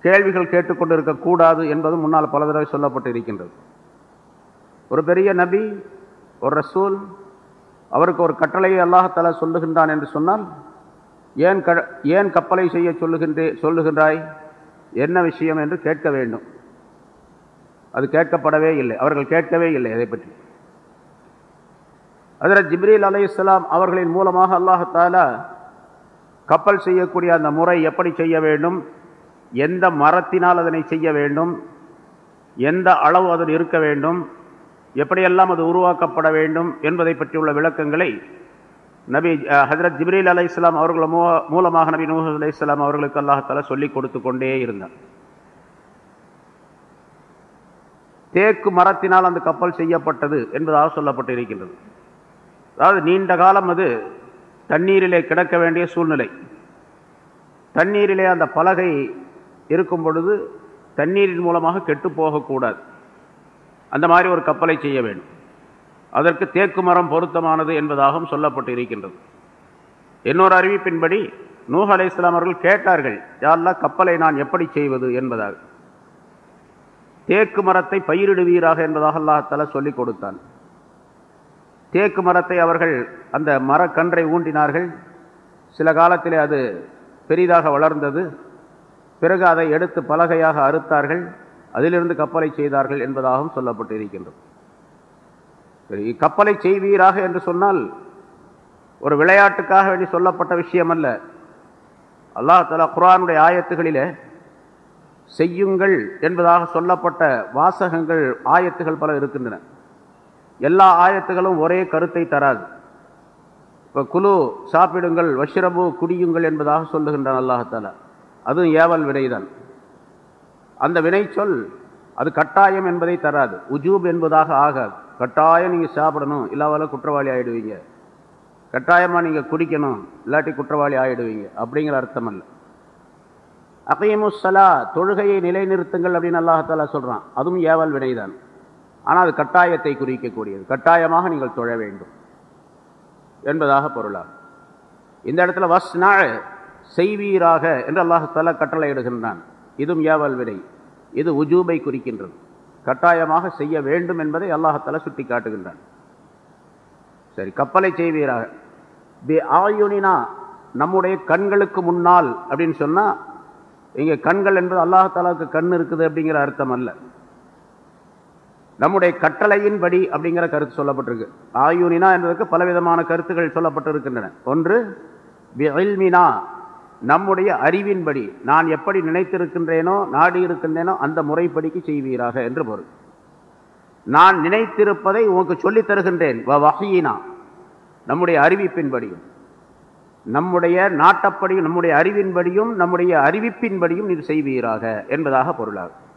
கேள்விகள் கேட்டுக்கொண்டு இருக்கக்கூடாது என்பது முன்னால் பல தடவை சொல்லப்பட்டு இருக்கின்றது ஒரு பெரிய நபி ஒரு ரசூல் அவருக்கு ஒரு கட்டளையை அல்லாஹால சொல்லுகின்றான் என்று சொன்னால் ஏன் க ஏன் கப்பலை செய்ய சொல்லுகின்றே சொல்லுகின்றாய்? என்ன விஷயம் என்று கேட்க வேண்டும். அது கேட்கப்படவே இல்லை. அவர்கள் கேட்கவே இல்லை அதை பற்றி. அதில் ஜிப்ரீல் அலி இஸ்லாம் அவர்களின் மூலமாக அல்லாஹாலா கப்பல் செய்யக்கூடிய அந்த முறை எப்படி செய்ய வேண்டும்? எந்த மரத்தினால் அதனை செய்ய வேண்டும்? எந்த அளவு அதில் இருக்க வேண்டும்? எப்படியெல்லாம் அது உருவாக்கப்பட வேண்டும் என்பதை பற்றியுள்ள விளக்கங்களை நபி ஹசரத் ஜிப்ரீல் அலை இஸ்லாம் அவர்கள் மூலமாக நபி நூஹ் அலை இஸ்லாம் அவர்களுக்கு அல்லாஹால சொல்லிக் கொடுத்து கொண்டே இருந்தார். தேக்கு மரத்தினால் அந்த கப்பல் செய்யப்பட்டது என்பதாக சொல்லப்பட்டு இருக்கின்றது அதாவது நீண்ட காலம் அது தண்ணீரிலே கிடக்க வேண்டிய சூழ்நிலை. தண்ணீரிலே அந்த பலகை இருக்கும் பொழுது தண்ணீரின் மூலமாக கெட்டு போகக்கூடாது. அந்த மாதிரி ஒரு கப்பலை செய்ய வேண்டும். அதற்கு தேக்கு மரம் பொருத்தமானது என்பதாகவும் சொல்லப்பட்டு இருக்கின்றது இன்னொரு அறிவிப்பின்படி நூஹ் அலை இஸ்லாமர்கள் கேட்டார்கள் யாரெல்லாம் கப்பலை நான் எப்படி செய்வது? என்பதாக. தேக்கு மரத்தை பயிரிடுவீராக என்பதாக அல்லாஹால சொல்லிக் கொடுத்தான். தேக்கு மரத்தை அவர்கள் அந்த மரக்கன்றை ஊண்டினார்கள். சில காலத்திலே அது பெரிதாக வளர்ந்தது. பிறகு அதை எடுத்து பலகையாக அறுத்தார்கள். அதிலிருந்து கப்பலை செய்தார்கள் என்பதாகவும் சொல்லப்பட்டு இருக்கின்றது சரி கப்பலை செய்வீராக என்று சொன்னால் ஒரு விளையாட்டுக்காக வேண்டி சொல்லப்பட்ட விஷயம் அல்ல அல்லாஹ் தலா குரானுடைய ஆயத்துகளிலே செய்யுங்கள் என்பதாக சொல்லப்பட்ட வாசகங்கள் ஆயத்துகள் பல இருக்கின்றன. எல்லா ஆயத்துகளும் ஒரே கருத்தை தராது. இப்போ குழு சாப்பிடுங்கள் வஷ்ரபு குடியுங்கள் என்பதாக சொல்லுகின்றான் அல்லாஹாலா அதுவும் ஏவல் வினைதான். அந்த வினை சொல் அது கட்டாயம் என்பதை தராது. உஜூப் என்பதாக ஆகாது. கட்டாயம் நீங்கள் சாப்பிடணும் இல்லாமல் குற்றவாளி ஆகிடுவீங்க கட்டாயமாக நீங்கள் குடிக்கணும் இல்லாட்டி குற்றவாளி ஆகிடுவீங்க அப்படிங்கிற அர்த்தம் அல்ல அகையமுசலா தொழுகையை நிலைநிறுத்துங்கள் அப்படின்னு அல்லாஹாலா சொல்கிறான் அதுவும் ஏவல் வினைதான். ஆனால் அது கட்டாயத்தை குறிக்கக்கூடியது. கட்டாயமாக நீங்கள் தொழ வேண்டும். என்பதாக பொருளாகும். இந்த இடத்துல வஸ் நாள் செய்வீராக என்று அல்லாஹாலா கட்டளையிடுகின்றான். இதுவும் ஏவல் வினை. இது உஜூபை குறிக்கின்றது. கட்டாயமாக செய்ய வேண்டும் என்பதை அல்லாஹாலா சுட்டி காட்டுகின்றான் சரி கப்பலை செய்வீராக. பி ஆயுனினா நம்முடைய கண்களுக்கு முன்னால் அப்படின்னு சொன்னால் இங்கே கண்கள் என்பது அல்லாஹாலாவுக்கு கண் இருக்குது அப்படிங்கிற அர்த்தம் அல்ல. நம்முடைய கட்டளையின்படி அப்படிங்கிற கருத்து சொல்லப்பட்டிருக்கு. ஆயுனினா என்பதற்கு பலவிதமான கருத்துக்கள் சொல்லப்பட்டிருக்கின்றன. ஒன்று பில்மினா நம்முடைய அறிவின்படி நான் எப்படி நினைத்திருக்கின்றேனோ நாடி இருக்கின்றேனோ அந்த முறைப்படிக்கு செய்வீராக என்று பொருள். நான் நினைத்திருப்பதை உனக்கு சொல்லித் தருகின்றேன். வகையினா நம்முடைய அறிவிப்பின்படியும். நம்முடைய நாட்டப்படியும் நம்முடைய அறிவின்படியும் நம்முடைய அறிவிப்பின்படியும் இது செய்வீராக என்பதாக பொருளாகும்.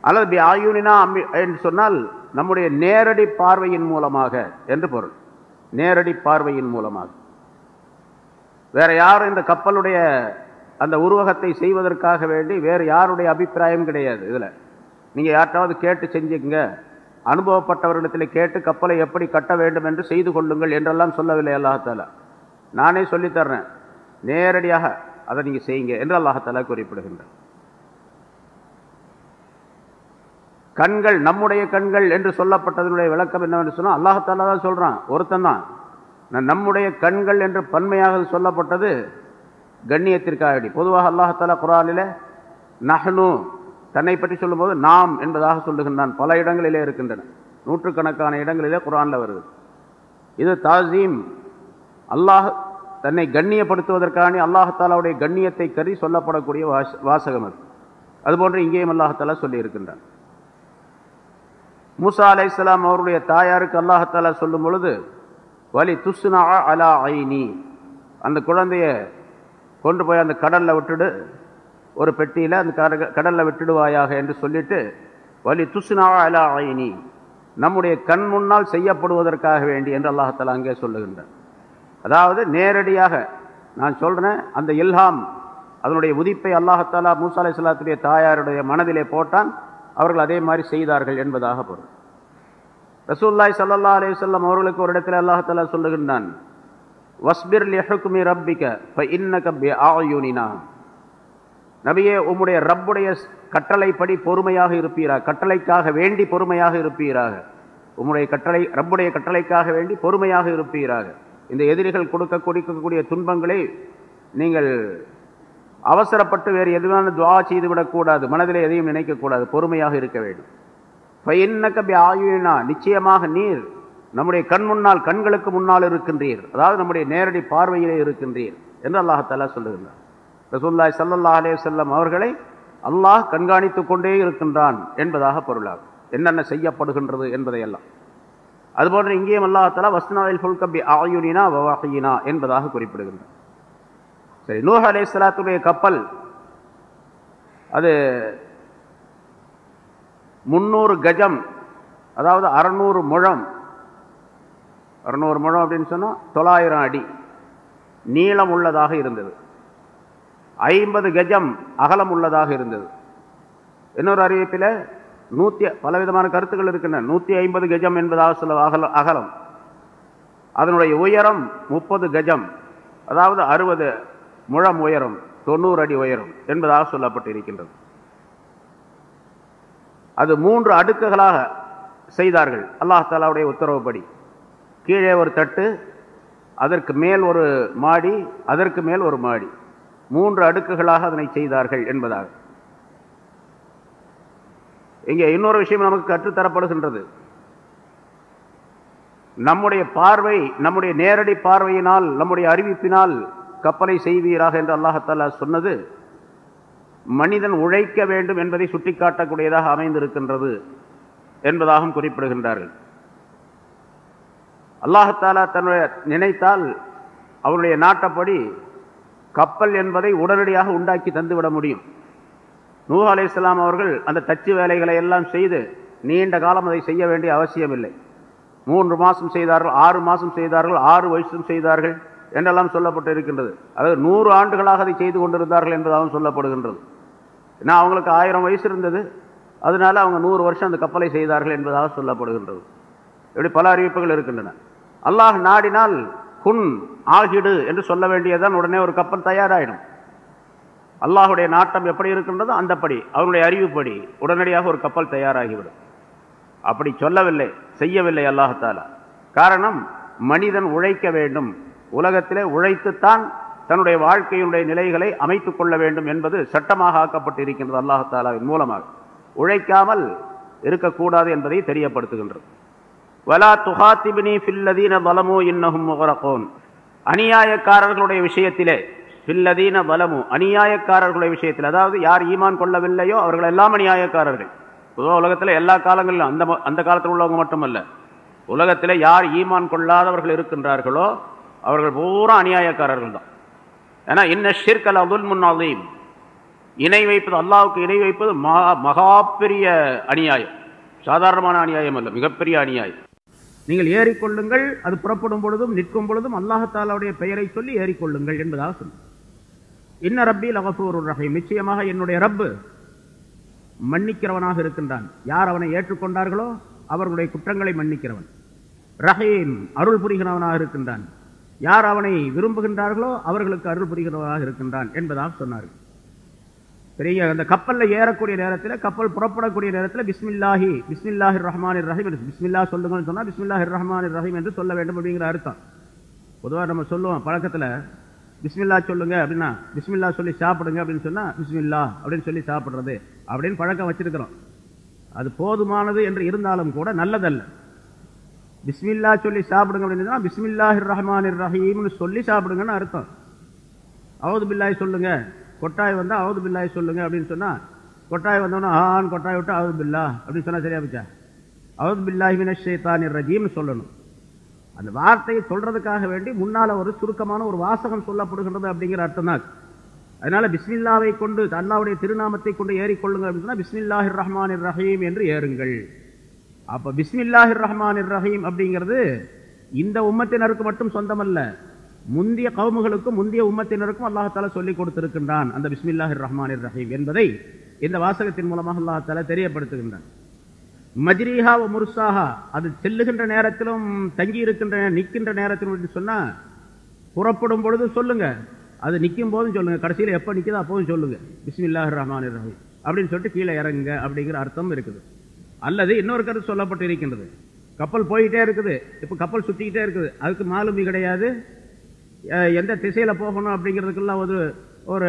அல்லது பி ஆயுனினா என்று சொன்னால் நம்முடைய நேரடி பார்வையின் மூலமாக என்று பொருள். நேரடி பார்வையின் மூலமாக. வேறு யாரும் இந்த கப்பலுடைய அந்த உருவகத்தை செய்வதற்காக வேண்டி வேறு யாருடைய அபிப்பிராயம் கிடையாது இதில். நீங்கள் யார்ட்டாவது கேட்டு செஞ்சுங்க அனுபவப்பட்டவர்களிடத்தில் கேட்டு கப்பலை எப்படி கட்ட வேண்டும் என்று செய்து கொள்ளுங்கள் என்றெல்லாம் சொல்லவில்லை அல்லாஹால நானே சொல்லித்தர்றேன் நேரடியாக அதை நீங்கள் செய்யுங்க என்று அல்லாஹால குறிப்பிடுகின்றார் கண்கள் நம்முடைய கண்கள் என்று சொல்லப்பட்டதனுடைய விளக்கம் என்னவென்று சொன்னால் அல்லாஹாலா தான் சொல்கிறான் ஒருத்தன் தான். நம்முடைய கண்கள் என்று பன்மையாக சொல்லப்பட்டது கண்ணியத்திற்காக பொதுவாக அல்லாஹால குரானில் நஹ்னு தன்னை பற்றி சொல்லும்போது நாம் என்பதாக சொல்லுகின்றான். பல இடங்களிலே இருக்கின்றன. நூற்றுக்கணக்கான இடங்களிலே குரானில் வருது. இது தாசீம் அல்லாஹ் தன்னை கண்ணியப்படுத்துவதற்கான அல்லாஹாலாவுடைய கண்ணியத்தை கறி சொல்லப்படக்கூடிய வாசகம் அது. அதுபோன்று இங்கேயும் அல்லாஹாலா சொல்லியிருக்கின்றான். மூசா அலை இஸ்லாம் அவருடைய தாயாருக்கு அல்லாஹாலா சொல்லும் பொழுது வலி துஸ்னா அலா ஐனி. அந்த குழந்தைய கொண்டு போய் அந்த கடலில் விட்டுடு ஒரு பெட்டியில் அந்த கடலில் விட்டுடுவாயாக என்று சொல்லிட்டு வலி துஸ்னா அலா ஐனி. நம்முடைய கண் முன்னால் செய்யப்படுவதற்காக வேண்டி என்று அல்லாஹத்தால் அங்கே சொல்லுகின்றார் அதாவது நேரடியாக நான் சொல்கிறேன் அந்த இல்ஹாம் அதனுடைய உதிப்பை அல்லாஹத்தாலா மூசா அலை சலாத்துடைய தாயாருடைய மனதிலே போட்டான் அவர்கள் அதே மாதிரி செய்தார்கள் என்பதாக பொருள். ரசூல்லாய் சல்லா அலி சொல்லம் அவர்களுக்கு ஒரு இடத்துல அல்லாஹாலா சொல்லுகின்றான் வஸ்பிர் லெஹுக்குமி ரப்பிக்க இன்னக ஆயுனினா நபியே உம்முடைய ரப்புடைய கட்டளைப்படி பொறுமையாக இருப்பீராக கட்டளைக்காக வேண்டி பொறுமையாக இருப்பீராக. உம்முடைய கட்டளை ரப்புடைய கட்டளைக்காக வேண்டி பொறுமையாக இருப்பீராக. இந்த எதிரிகள் கொடுக்க கொடுக்கக்கூடிய துன்பங்களை நீங்கள் அவசரப்பட்டு வேறு எதுவான துவா செய்து விடக்கூடாது மனதில் எதையும் நினைக்கக்கூடாது பொறுமையாக இருக்க வேண்டும். பையன்னக்க ஆயுனா நிச்சயமாக நீர் நம்முடைய கண் முன்னால் கண்களுக்கு முன்னால் இருக்கின்றீர். அதாவது நம்முடைய நேரடி பார்வையிலே இருக்கின்றீர் என்று அல்லாஹாலா சொல்லுகின்றார் ரசூல்லாய் சல்லல்லா அலே செல்லம் அவர்களை அல்லாஹ் கண்காணித்து கொண்டே இருக்கின்றான் என்பதாக பொருளாகும். என்னென்ன செய்யப்படுகின்றது என்பதையெல்லாம். அதுபோன்று இங்கேயும் அல்லாஹாலா வஸ்னாவில் ஃபுல்கபி ஆயுனினா வவாஹினா என்பதாக குறிப்பிடுகின்றார் சரி நூஹ் அலே சலாத்துடைய கப்பல் அது முந்நூறு கஜம் அதாவது அறநூறு முழம். அறநூறு முழம் அப்படின்னு சொன்னால் தொள்ளாயிரம் அடி. நீளம் உள்ளதாக இருந்தது. ஐம்பது கஜம் அகலம் உள்ளதாக இருந்தது. இன்னொரு அறிவிப்பில் நூற்றி பலவிதமான கருத்துக்கள் இருக்கின்றன. நூற்றி ஐம்பது கஜம் என்பதாக சொல்ல அகல அகலம். அதனுடைய உயரம் முப்பது கஜம். அதாவது அறுபது முழம் உயரம் தொண்ணூறு அடி உயரம் என்பதாக சொல்லப்பட்டு இருக்கின்றது அது மூன்று அடுக்குகளாக செய்தார்கள். அல்லாஹாலாவுடைய உத்தரவுப்படி. கீழே ஒரு தட்டு அதற்கு மேல் ஒரு மாடி அதற்கு மேல் ஒரு மாடி. மூன்று அடுக்குகளாக அதனை செய்தார்கள் என்பதாக. இங்கே இன்னொரு விஷயம் நமக்கு கற்றுத்தரப்படுகின்றது. நம்முடைய பார்வை நம்முடைய நேரடி பார்வையினால் நம்முடைய அறிவிப்பினால் கப்பலை செய்வீராக என்று அல்லாஹாலா சொன்னது. மனிதன் உழைக்க வேண்டும் என்பதை சுட்டிக்காட்டக்கூடியதாக அமைந்திருக்கின்றது என்பதாகவும் குறிப்பிடுகின்றார்கள். அல்லாஹாலா தன்னுடைய நினைத்தால் அவருடைய நாட்டப்படி கப்பல் என்பதை உடனடியாக உண்டாக்கி தந்துவிட முடியும். நூ அலி இஸ்லாம் அவர்கள் அந்த தச்சு வேலைகளை எல்லாம் செய்து நீண்ட காலம் அதை செய்ய வேண்டிய அவசியமில்லை. மூன்று மாதம் செய்தார்கள் ஆறு மாதம் செய்தார்கள் ஆறு வயசும் செய்தார்கள் என்றெல்லாம் சொல்லப்பட்டு இருக்கின்றது அதாவது நூறு ஆண்டுகளாக அதை செய்து கொண்டிருந்தார்கள் என்பதாகவும் சொல்லப்படுகின்றது. ஏன்னா அவங்களுக்கு ஆயிரம் வயசு இருந்தது. அதனால அவங்க நூறு வருஷம் அந்த கப்பலை செய்தார்கள் என்பதாக சொல்லப்படுகின்றது. இப்படி பல அறிவிப்புகள் இருக்கின்றன. அல்லாஹ் நாடினால் குன் ஆகிடு என்று சொல்ல வேண்டியதுதான் உடனே ஒரு கப்பல் தயாராகிடும் அல்லாஹுடைய நாட்டம் எப்படி இருக்கின்றதோ அந்தப்படி அவருடைய அறிவுப்படி உடனடியாக ஒரு கப்பல் தயாராகிவிடும். அப்படி சொல்லவில்லை செய்யவில்லை அல்லாஹாலா காரணம் மனிதன் உழைக்க வேண்டும். உலகத்திலே உழைத்துத்தான் தன்னுடைய வாழ்க்கையினுடைய நிலைகளை அமைத்து கொள்ள வேண்டும் என்பது சட்டமாக ஆக்கப்பட்டு இருக்கின்றது அல்லாஹாலாவின் மூலமாக. உழைக்காமல் இருக்கக்கூடாது என்பதை தெரியப்படுத்துகின்றது. வலா துஹாத்திபினி ஃபில்லதீன பலமோ இன்னஹும் முகரகோன் அநியாயக்காரர்களுடைய விஷயத்திலே ஃபில்லதீன பலமு அநியாயக்காரர்களுடைய விஷயத்தில் அதாவது யார் ஈமான் கொள்ளவில்லையோ அவர்கள் எல்லாம் அநியாயக்காரர்கள். பொதுவாக உலகத்தில் எல்லா காலங்களிலும் அந்த அந்த காலத்தில் உள்ளவங்க மட்டுமல்ல. உலகத்தில் யார் ஈமான் கொள்ளாதவர்கள் இருக்கின்றார்களோ அவர்கள் பூரா அநியாயக்காரர்கள் தான் ஏன்னா இன்ன ஷிர்கல் அதுல் முன்னாதீம் இணை வைப்பது அல்லாவுக்கு இணை வைப்பது மகா மகா பெரிய அநியாயம். சாதாரணமான அநியாயம் அல்ல மிகப்பெரிய அநியாயம். நீங்கள் ஏறிக்கொள்ளுங்கள் அது புறப்படும் பொழுதும் நிற்கும் பொழுதும் அல்லாஹாலாவுடைய பெயரை சொல்லி ஏறிக்கொள்ளுங்கள் என்பதாக சொன்ன இன்ன ரப்பி அவசூர் ரஹீம். நிச்சயமாக என்னுடைய ரப்பு மன்னிக்கிறவனாக இருக்கின்றான். யார் அவனை ஏற்றுக்கொண்டார்களோ அவர்களுடைய குற்றங்களை மன்னிக்கிறவன். ரஹீம் அருள் புரிகிறவனாக இருக்கின்றான். யார் அவனை விரும்புகின்றார்களோ அவர்களுக்கு அருள் புரிகிறவராக இருக்கின்றான் என்பதாக சொன்னார்கள். பெரிய அந்த கப்பலில் ஏறக்கூடிய நேரத்தில் கப்பல் புறப்படக்கூடிய நேரத்தில் பிஸ்மில்லாஹி பிஸ்மில்லாஹி ரஹ்மான் ரஹீம் பிஸ்மில்லா சொல்லுங்கன்னு சொன்னால் பிஸ்மில்லாஹி ரஹ்மான் ரஹீம் என்று சொல்ல வேண்டும் அப்படிங்கிற அர்த்தம். பொதுவாக நம்ம சொல்லுவோம் பழக்கத்தில் பிஸ்மில்லா சொல்லுங்க அப்படின்னா பிஸ்மில்லா சொல்லி சாப்பிடுங்க அப்படின்னு சொன்னால் பிஸ்மில்லா அப்படின்னு சொல்லி சாப்பிட்றது அப்படின்னு பழக்கம் வச்சிருக்கிறோம். அது போதுமானது என்று இருந்தாலும் கூட நல்லதல்ல. பிஸ்மில்லா சொல்லி சாப்பிடுங்க அப்படின்னு பிஸ்மில்லாஹிர் ரஹ்மான் ரஹீம்னு சொல்லி சாப்பிடுங்கன்னு அர்த்தம். அவது பில்லாய் சொல்லுங்க. கொட்டாய் வந்தால் அவது பில்லாய் சொல்லுங்க அப்படின்னு சொன்னால் கொட்டாய் வந்தோன்னா ஆன் கொட்டாய் விட்டு அவது பில்லா அப்படின்னு சொன்னால் சரியா பிச்சா? அவது பில்லாஹி மின ஷைத்தானிர் ரஜீம்னு சொல்லணும். அந்த வார்த்தையை சொல்கிறதுக்காக வேண்டி முன்னால் ஒரு சுருக்கமான ஒரு வாசகம் சொல்லப்படுகின்றது அப்படிங்கிற அர்த்தம் தான். அதனால் பிஸ்மில்லாவை கொண்டு அல்லாவுடைய திருநாமத்தை கொண்டு ஏறிக்கொள்ளுங்கள் அப்படின்னு சொன்னால் பிஸ்மில்லாஹிர் ரஹ்மான் ரஹீம் என்று ஏறுங்கள். அப்ப பிஸ்மில்லாஹிர் ரஹ்மான் ரஹீம் அப்படிங்கிறது இந்த உம்மத்தினருக்கு மட்டும் சொந்தமல்ல. முந்திய கவுமுகளுக்கும் முந்திய உம்மத்தினருக்கும் அல்லாஹால சொல்லி கொடுத்திருக்கின்றான் அந்த பிஸ்மில்லாஹிர் ரஹ்மான் ரஹீம் என்பதை இந்த வாசகத்தின் மூலமாக அல்லாஹால தெரியப்படுத்துகின்றான். மஜ்ரீஹா வ முர்சாஹா அது செல்லுகின்ற நேரத்திலும் தங்கி இருக்கின்ற நிற்கின்ற நேரத்திலும் அப்படின்னு சொன்னால் புறப்படும் பொழுது சொல்லுங்க. அது நிற்கும் போதும் சொல்லுங்க. கடைசியில் எப்போ நிற்கிதோ அப்போதும் சொல்லுங்க. பிஸ்மில்லாஹிர் ரஹ்மான் ரஹீம் அப்படின்னு சொல்லிட்டு கீழே இறங்குங்க அப்படிங்கிற அர்த்தம் இருக்குது. அல்லது இன்னொரு கருத்து சொல்லப்பட்டு இருக்கின்றது கப்பல் போயிட்டே இருக்குது. இப்போ கப்பல் சுற்றிக்கிட்டே இருக்குது. அதுக்கு மாலுமி கிடையாது. எந்த திசையில போகணும் அப்படிங்கிறதுக்கெல்லாம் ஒரு ஒரு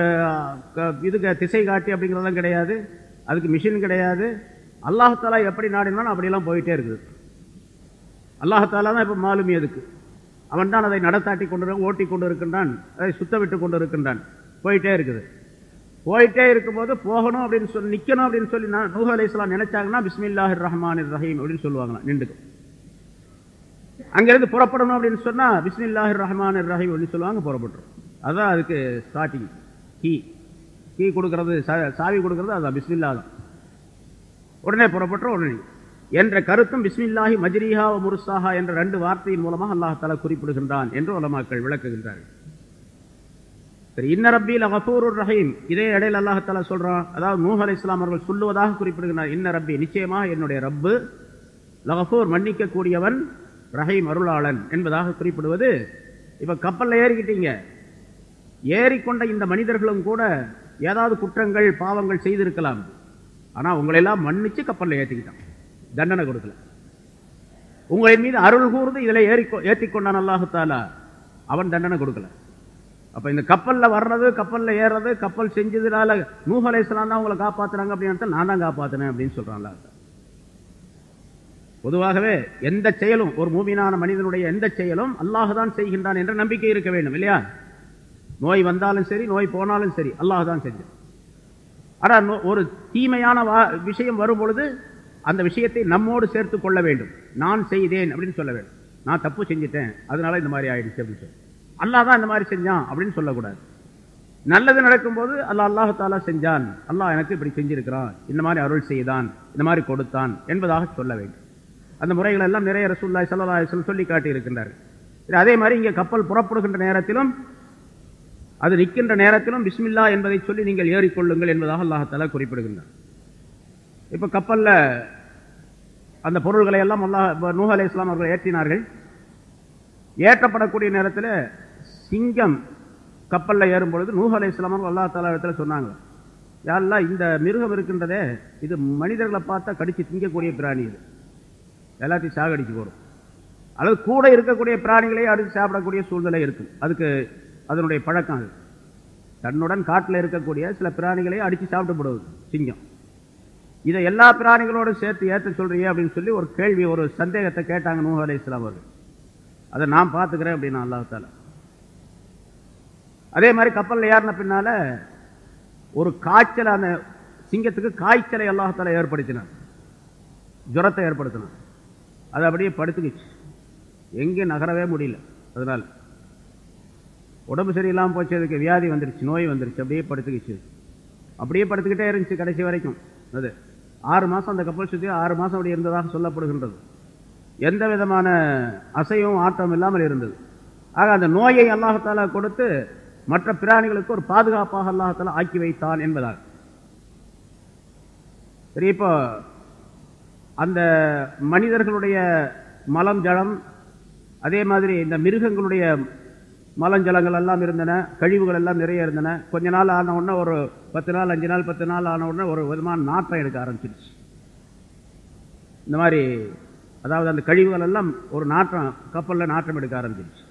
க- இதுக்கு திசை காட்டி அப்படிங்கிறதெல்லாம் கிடையாது. அதுக்கு மிஷின் கிடையாது. அல்லாஹாலா எப்படி நாடினாலும் அப்படிலாம் போயிட்டே இருக்குது. அல்லாஹாலா தான் இப்போ மாலுமி அதுக்கு. அவன் தான் அதை நடத்தாட்டி கொண்டு ஓட்டி கொண்டு இருக்கின்றான். அதை சுத்த விட்டு கொண்டு இருக்கின்றான். போயிட்டே இருக்குது. போயிட்டே இருக்கும்போது போகணும் அப்படின்னு சொல்லி நிக்கணும் அப்படின்னு சொல்லி நான் நூஹ் அலைஹிஸ்ஸலாம் நினைச்சாங்கன்னா பிஸ்மில்லாஹ் ரஹ்மான் ரஹீம் அப்படின்னு சொல்லுவாங்களாம் நின்றுக்கும் அங்கிருந்து புறப்படணும் அப்படின்னு சொன்னா பிஸ்மில்லாஹ் ரஹ்மான் ரஹீம் அப்படின்னு சொல்லுவாங்க புறப்பட்டுரும். அதான் அதுக்கு ஸ்டார்டிங் கீ. கீ கொடுக்கறது சா- சாவி கொடுக்கறது அதான் பிஸ்மில்லா தான். உடனே புறப்பட்டு உடனே என்ற கருத்தும் பிஸ்மில்லாஹி மஜ்ரீஹா முருசாஹா என்ற ரெண்டு வார்த்தையின் மூலமாக அல்லாஹ் குறிப்பிடுகின்றான் என்று உலமாக்கள் விளக்குகின்றார்கள். இன்ன ரப்பில் கஃபூருர் ரஹீம். இதே இடையில அல்லாஹ் சொல்றான் அதாவது நூஹ் இஸ்லாம் அவர்கள் சொல்லுவதாக குறிப்பிடுகிறார் இன்ன ரப்பி. நிச்சயமாக என்னுடைய ரப்பு லகஃபூர் மன்னிக்கக்கூடியவன் ரஹீம் அருளாளன் என்பதாக குறிப்பிடுவது. இப்ப கப்பல்ல ஏறிக்கிட்டீங்க. ஏறிக்கொண்ட இந்த மனிதர்களும் கூட ஏதாவது குற்றங்கள் பாவங்கள் செய்திருக்கலாம். ஆனா உங்களை எல்லாம் மன்னிச்சு கப்பல்ல ஏற்றிக்கிட்டான் தண்டனை கொடுக்கல. உங்களின் மீது அருள் கூர்ந்து இதில் ஏறி ஏற்றிக்கொண்டான் அல்லாஹத்தாலா அவன் தண்டனை கொடுக்கல. அப்ப இந்த கப்பல்ல வர்றது கப்பல்ல ஏறுறது கப்பல் செஞ்சதுனால நூஹ் இஸ்லாம் தான் உங்களை காப்பாத்துறாங்க அப்படின்னு நான் தான் காப்பாற்றினேன் அப்படின்னு சொல்றான் பொதுவாகவே எந்த செயலும் ஒரு மூமினான மனிதனுடைய எந்த செயலும் அல்லாஹ் தான் செய்கின்றான் என்ற நம்பிக்கை இருக்க வேண்டும் இல்லையா? நோய் வந்தாலும் சரி நோய் போனாலும் சரி அல்லாஹ் தான் செஞ்சான் ஆனால் நோ- ஒரு தீமையான வா- விஷயம் வரும் பொழுது அந்த விஷயத்தை நம்மோடு சேர்த்து கொள்ள வேண்டும். நான் செய்தேன் அப்படின்னு சொல்ல வேண்டும். நான் தப்பு செஞ்சிட்டேன் அதனால இந்த மாதிரி ஆயிடுச்சு அப்படின்னு சொல்லி அல்லாஹ் தான் இந்த மாதிரி செஞ்சான் அப்படின்னு சொல்லக்கூடாது. நல்லது நடக்கும்போது அல்லாஹ் அல்லாஹ் தாலா செஞ்சான். அல்லாஹ் எனக்கு இப்படி செஞ்சிருக்கிறான். இந்த மாதிரி அருள் செய்தான். இந்த மாதிரி கொடுத்தான் என்பதாக சொல்ல வேண்டும். அந்த முறைகள் எல்லாம் நிறைய ரசூல்லாய் சல்லா சொல்லி காட்டி அதே மாதிரி இங்கே கப்பல் புறப்படுகின்ற நேரத்திலும் அது நிற்கின்ற நேரத்திலும் பிஸ்மில்லா என்பதை சொல்லி நீங்கள் ஏறிக்கொள்ளுங்கள் என்பதாக அல்லாஹால குறிப்பிடுகின்றார் இப்போ கப்பல்ல அந்த பொருள்களை எல்லாம் அல்லாஹ் நூஹ் அலைஹிஸ் இஸ்லாம் அவர்கள் ஏற்றினார்கள். ஏற்றப்படக்கூடிய நேரத்தில் சிங்கம் கப்பலில் ஏறும் பொழுது நூஹ் அலைஹிஸ் இஸ்லாம் அவர்கள் அல்லாஹ் இடத்துல சொன்னாங்க. யாரெல்லாம் இந்த மிருகம் இருக்கின்றதே இது மனிதர்களை பார்த்தா கடித்து திங்கக்கூடிய பிராணி இது. எல்லாத்தையும் சாகடிச்சு போடும். அல்லது கூட இருக்கக்கூடிய பிராணிகளையும் அடித்து சாப்பிடக்கூடிய சூழ்நிலை இருக்கும் அதுக்கு அதனுடைய பழக்கம் அது. தன்னுடன் காட்டில் இருக்கக்கூடிய சில பிராணிகளை அடித்து சாப்பிடப்படுவது சிங்கம். இதை எல்லா பிராணிகளோடு சேர்த்து ஏற்ற சொல்கிறீங்க அப்படின்னு சொல்லி ஒரு கேள்வி ஒரு சந்தேகத்தை கேட்டாங்க நூஹ் அலை இஸ்லாம் அவர்கள். அதை நான் பார்த்துக்கிறேன் அப்படின்னா அல்லாஹால அதே மாதிரி கப்பலில் ஏறின பின்னால ஒரு காய்ச்சலான அந்த சிங்கத்துக்கு காய்ச்சலை அல்லாஹால ஏற்படுத்தினார் ஜுரத்தை ஏற்படுத்தினார் அது அப்படியே படுத்துக்கிச்சு. எங்கேயும் நகரவே முடியல. அதனால உடம்பு சரியில்லாமல் போச்சு அதுக்கு வியாதி வந்துருச்சு நோய் வந்துருச்சு அப்படியே படுத்துக்கிச்சு. அப்படியே படுத்துக்கிட்டே இருந்துச்சு கடைசி வரைக்கும். அது ஆறு மாசம் அந்த கப்பல் சுற்றி ஆறு மாசம் அப்படி இருந்ததாக சொல்லப்படுகின்றது. எந்த விதமான அசையும் ஆட்டம் இல்லாமல் இருந்தது. ஆக அந்த நோயை அல்லாஹத்தாலா கொடுத்து மற்ற பிராணிகளுக்கு ஒரு பாதுகாப்பாக அல்லாஹத்தாலா ஆக்கி வைத்தான் என்பதாக சரி இப்போ அந்த மனிதர்களுடைய மலம் ஜலம் அதே மாதிரி இந்த மிருகங்களுடைய மலஞ்சலங்கள் எல்லாம் இருந்தன கழிவுகள் எல்லாம் நிறைய இருந்தன. கொஞ்ச நாள் ஆன உடனே ஒரு பத்து நாள் அஞ்சு நாள் பத்து நாள் ஆன உடனே ஒரு விதமான நாற்றம் எடுக்க ஆரம்பிச்சிருச்சு. இந்த மாதிரி அதாவது அந்த கழிவுகள் எல்லாம் ஒரு நாற்றம் கப்பலில் நாற்றம் எடுக்க ஆரம்பிச்சிருச்சு.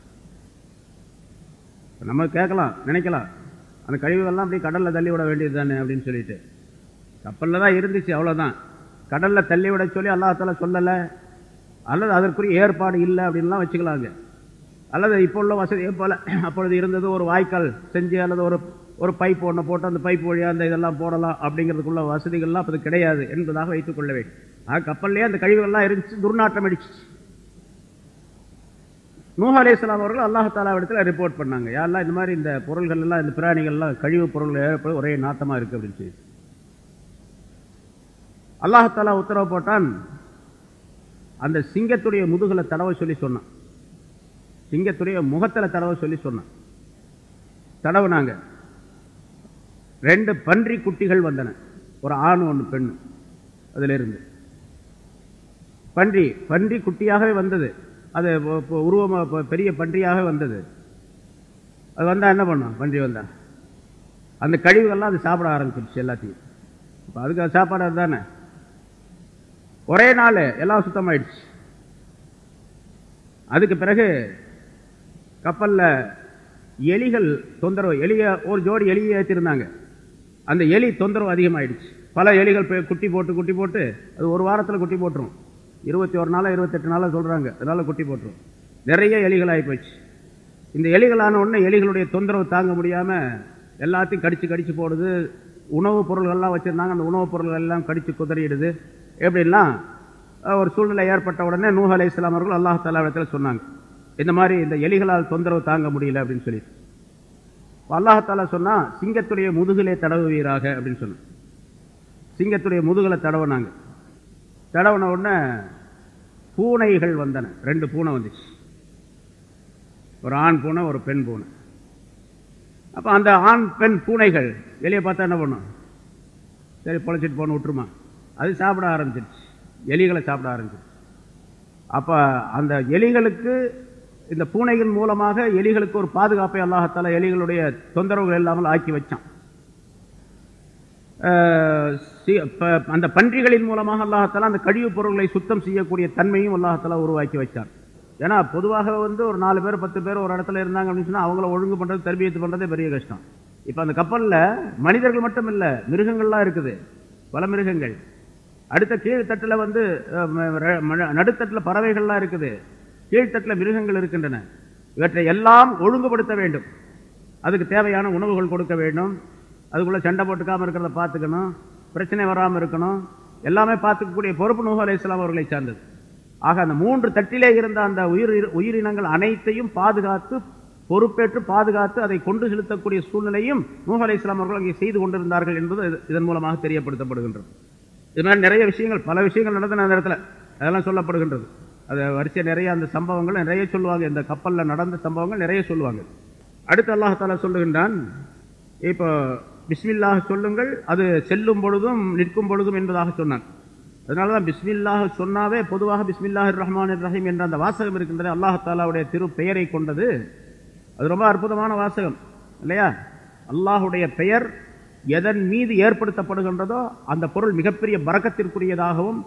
நம்ம கேட்கலாம் நினைக்கலாம். அந்த கழிவுகள்லாம் அப்படியே கடலில் தள்ளி விட வேண்டியது தானே அப்படின்னு சொல்லிட்டு. கப்பலில் தான் இருந்துச்சு அவ்வளோதான் கடலில் தள்ளி விட சொல்லி அல்லாஹால சொல்லலை. அல்லது அதற்குரிய ஏற்பாடு இல்லை அப்படின்லாம் வச்சுக்கலாங்க. அல்லது இப்போ உள்ள வசதியை போல அப்பொழுது இருந்தது ஒரு வாய்க்கால் செஞ்சு அல்லது ஒரு ஒரு பைப் ஒன்று போட்டு அந்த பைப் வழியாக அந்த இதெல்லாம் போடலாம் அப்படிங்கிறதுக்குள்ள வசதிகள்லாம் அப்போது கிடையாது என்பதாக வைத்துக்கொள்ள வேண்டும். ஆக கப்பல்லையே அந்த கழிவுகள்லாம் இருந்துச்சு துர்நாற்றம் அடிச்சிச்சு. நூஹ் அலையாம் அவர்கள் அல்லாஹ் இடத்துல ரிப்போர்ட் பண்ணாங்க. யாரெல்லாம் இந்த மாதிரி இந்த பொருள்கள் எல்லாம் இந்த பிராணிகள்லாம் கழிவு பொருள்கள் ஏற்பட ஒரே நாட்டமாக இருக்குது அப்படின்னு சொல்லி. அல்லாஹாலா உத்தரவு போட்டான். அந்த சிங்கத்துடைய முதுகலை தடவை சொல்லி சொன்னான். சிங்கத்துடைய முகத்தில் தடவை சொல்லி சொன்னான். தடவுனாங்க. ரெண்டு பன்றி குட்டிகள் வந்தன. ஒரு ஆண் ஒன்று பெண் அதிலிருந்து பன்றி பன்றி குட்டியாகவே வந்தது. அது உருவமாக உருவமா பெரிய பன்றியாக வந்தது. அது வந்தா என்ன பண்ணும்? பன்றி வந்தால் அந்த கழிவுகள்லாம் அது சாப்பிட ஆரம்பிச்சிருச்சு எல்லாத்தையும். இப்போ அதுக்கு அது சாப்பாடு அதுதானே? ஒரே நாள் எல்லாம் சுத்தமாயிடுச்சு. அதுக்கு பிறகு கப்பல்ல எலிகள் தொந்தரவு எலிய ஒரு ஜோடி எலியை ஏற்றிருந்தாங்க அந்த எலி தொந்தரவு அதிகமாயிடுச்சு. பல எலிகள் குட்டி போட்டு குட்டி போட்டு அது ஒரு வாரத்தில் குட்டி போட்டுரும். இருபத்தி ஒரு நாளா இருபத்தெட்டு நாளா சொல்றாங்க. அதனால் குட்டி போட்டுரும். நிறைய எலிகள் ஆகிப்போச்சு இந்த எலிகளான உடனே எலிகளுடைய தொந்தரவு தாங்க முடியாம எல்லாத்தையும் கடிச்சு கடிச்சு போடுது. உணவுப் பொருள்கள்லாம் வச்சிருந்தாங்க. அந்த உணவுப் பொருள்கள் எல்லாம் கடிச்சு குதறிடுது. எப்படின்னா ஒரு சூழ்நிலை ஏற்பட்ட உடனே நூஹ் அலை இஸ்லாம் அவர்கள் அல்லாஹ் இடத்துல சொன்னாங்க. இந்த மாதிரி இந்த எலிகளால் தொந்தரவு தாங்க முடியல அப்படின்னு சொல்லி அல்லாஹால சொன்னா சிங்கத்துடைய முதுகிலே தடவுவீராக அப்படின்னு சொன்னோம் சிங்கத்துடைய முதுகலை தடவினாங்க. தடவுன உடனே பூனைகள் வந்தன. ரெண்டு பூனை வந்துச்சு. ஒரு ஆண் பூனை ஒரு பெண் பூனை. அப்போ அந்த ஆண் பெண் பூனைகள் வெளியே பார்த்தா என்ன பண்ணும்? சரி பொழைச்சிட்டு போன விட்டுருமா. அது சாப்பிட ஆரம்பிச்சிருச்சு. எலிகளை சாப்பிட ஆரம்பிச்சிருச்சு. அப்ப அந்த எலிகளுக்கு இந்த பூனைகள் மூலமாக எலிகளுக்கு ஒரு பாதுகாப்பை அல்லாஹத்தால எலிகளுடைய தொந்தரவுகள் இல்லாமல் ஆக்கி வச்சான். அந்த பன்றிகளின் மூலமாக அல்லாஹத்தாலா அந்த கழிவுப் பொருட்களை சுத்தம் செய்யக்கூடிய தன்மையும் அல்லாஹத்தாலா உருவாக்கி வச்சான். ஏன்னா பொதுவாக வந்து ஒரு நாலு பேர் பத்து பேர் ஒரு இடத்துல இருந்தாங்க அப்படின்னு சொன்னா அவங்கள ஒழுங்கு பண்றது தர்பியத்து பண்ணுறதே பெரிய கஷ்டம். இப்ப அந்த கப்பல்ல மனிதர்கள் மட்டும் இல்ல மிருகங்கள்லாம் இருக்குது. பல மிருகங்கள். அடுத்த கீழ்த்தட்டுல வந்து அஹ், பறவைகள்லாம் இருக்குது. கீழ்த்தட்டுல மிருகங்கள் இருக்கின்றன. இவற்றை எல்லாம் ஒழுங்குபடுத்த வேண்டும். அதுக்கு தேவையான உணவுகள் கொடுக்க வேண்டும். அதுக்குள்ளே சண்டை போட்டுக்காமல் இருக்கிறத பார்த்துக்கணும். பிரச்சனை வராமல் இருக்கணும். எல்லாமே பார்த்துக்கக்கூடிய பொறுப்பு நூஹ் அலைஹிஸ்ஸலாம் அவர்களை சார்ந்தது. ஆக அந்த மூன்று தட்டிலே இருந்த அந்த உயிர் உயிரினங்கள் அனைத்தையும் பாதுகாத்து பொறுப்பேற்று பாதுகாத்து அதை கொண்டு செலுத்தக்கூடிய சூழ்நிலையும் நூஹ் அலைஹிஸ்ஸலாம் அவர்கள் அங்கே செய்து கொண்டிருந்தார்கள் என்பது இதன் மூலமாக தெரியப்படுத்தப்படுகின்றது. இது நிறைய விஷயங்கள் பல விஷயங்கள் நடந்தன அந்த இடத்துல. அதெல்லாம் சொல்லப்படுகின்றது. அது வரிசை நிறைய அந்த சம்பவங்கள் நிறைய சொல்லுவாங்க. இந்த கப்பலில் நடந்த சம்பவங்கள் நிறைய சொல்லுவாங்க. அடுத்து அல்லாஹால சொல்லுகின்றான் இப்போ பிஸ்மில்லாக சொல்லுங்கள் அது செல்லும் பொழுதும் நிற்கும் பொழுதும் என்பதாக சொன்னான். அதனால தான் பிஸ்மில்லாக சொன்னாவே பொதுவாக பிஸ்மில்லாஹ் ரஹ்மான் ரஹீம் என்ற அந்த வாசகம் இருக்கின்றது. அல்லாஹாலாவுடைய திரு பெயரை கொண்டது. அது ரொம்ப அற்புதமான வாசகம் இல்லையா? அல்லாஹுடைய பெயர் எதன் மீது ஏற்படுத்தப்படுகின்றதோ அந்த பொருள் மிகப்பெரிய பறக்கத்திற்குரியதாகவும்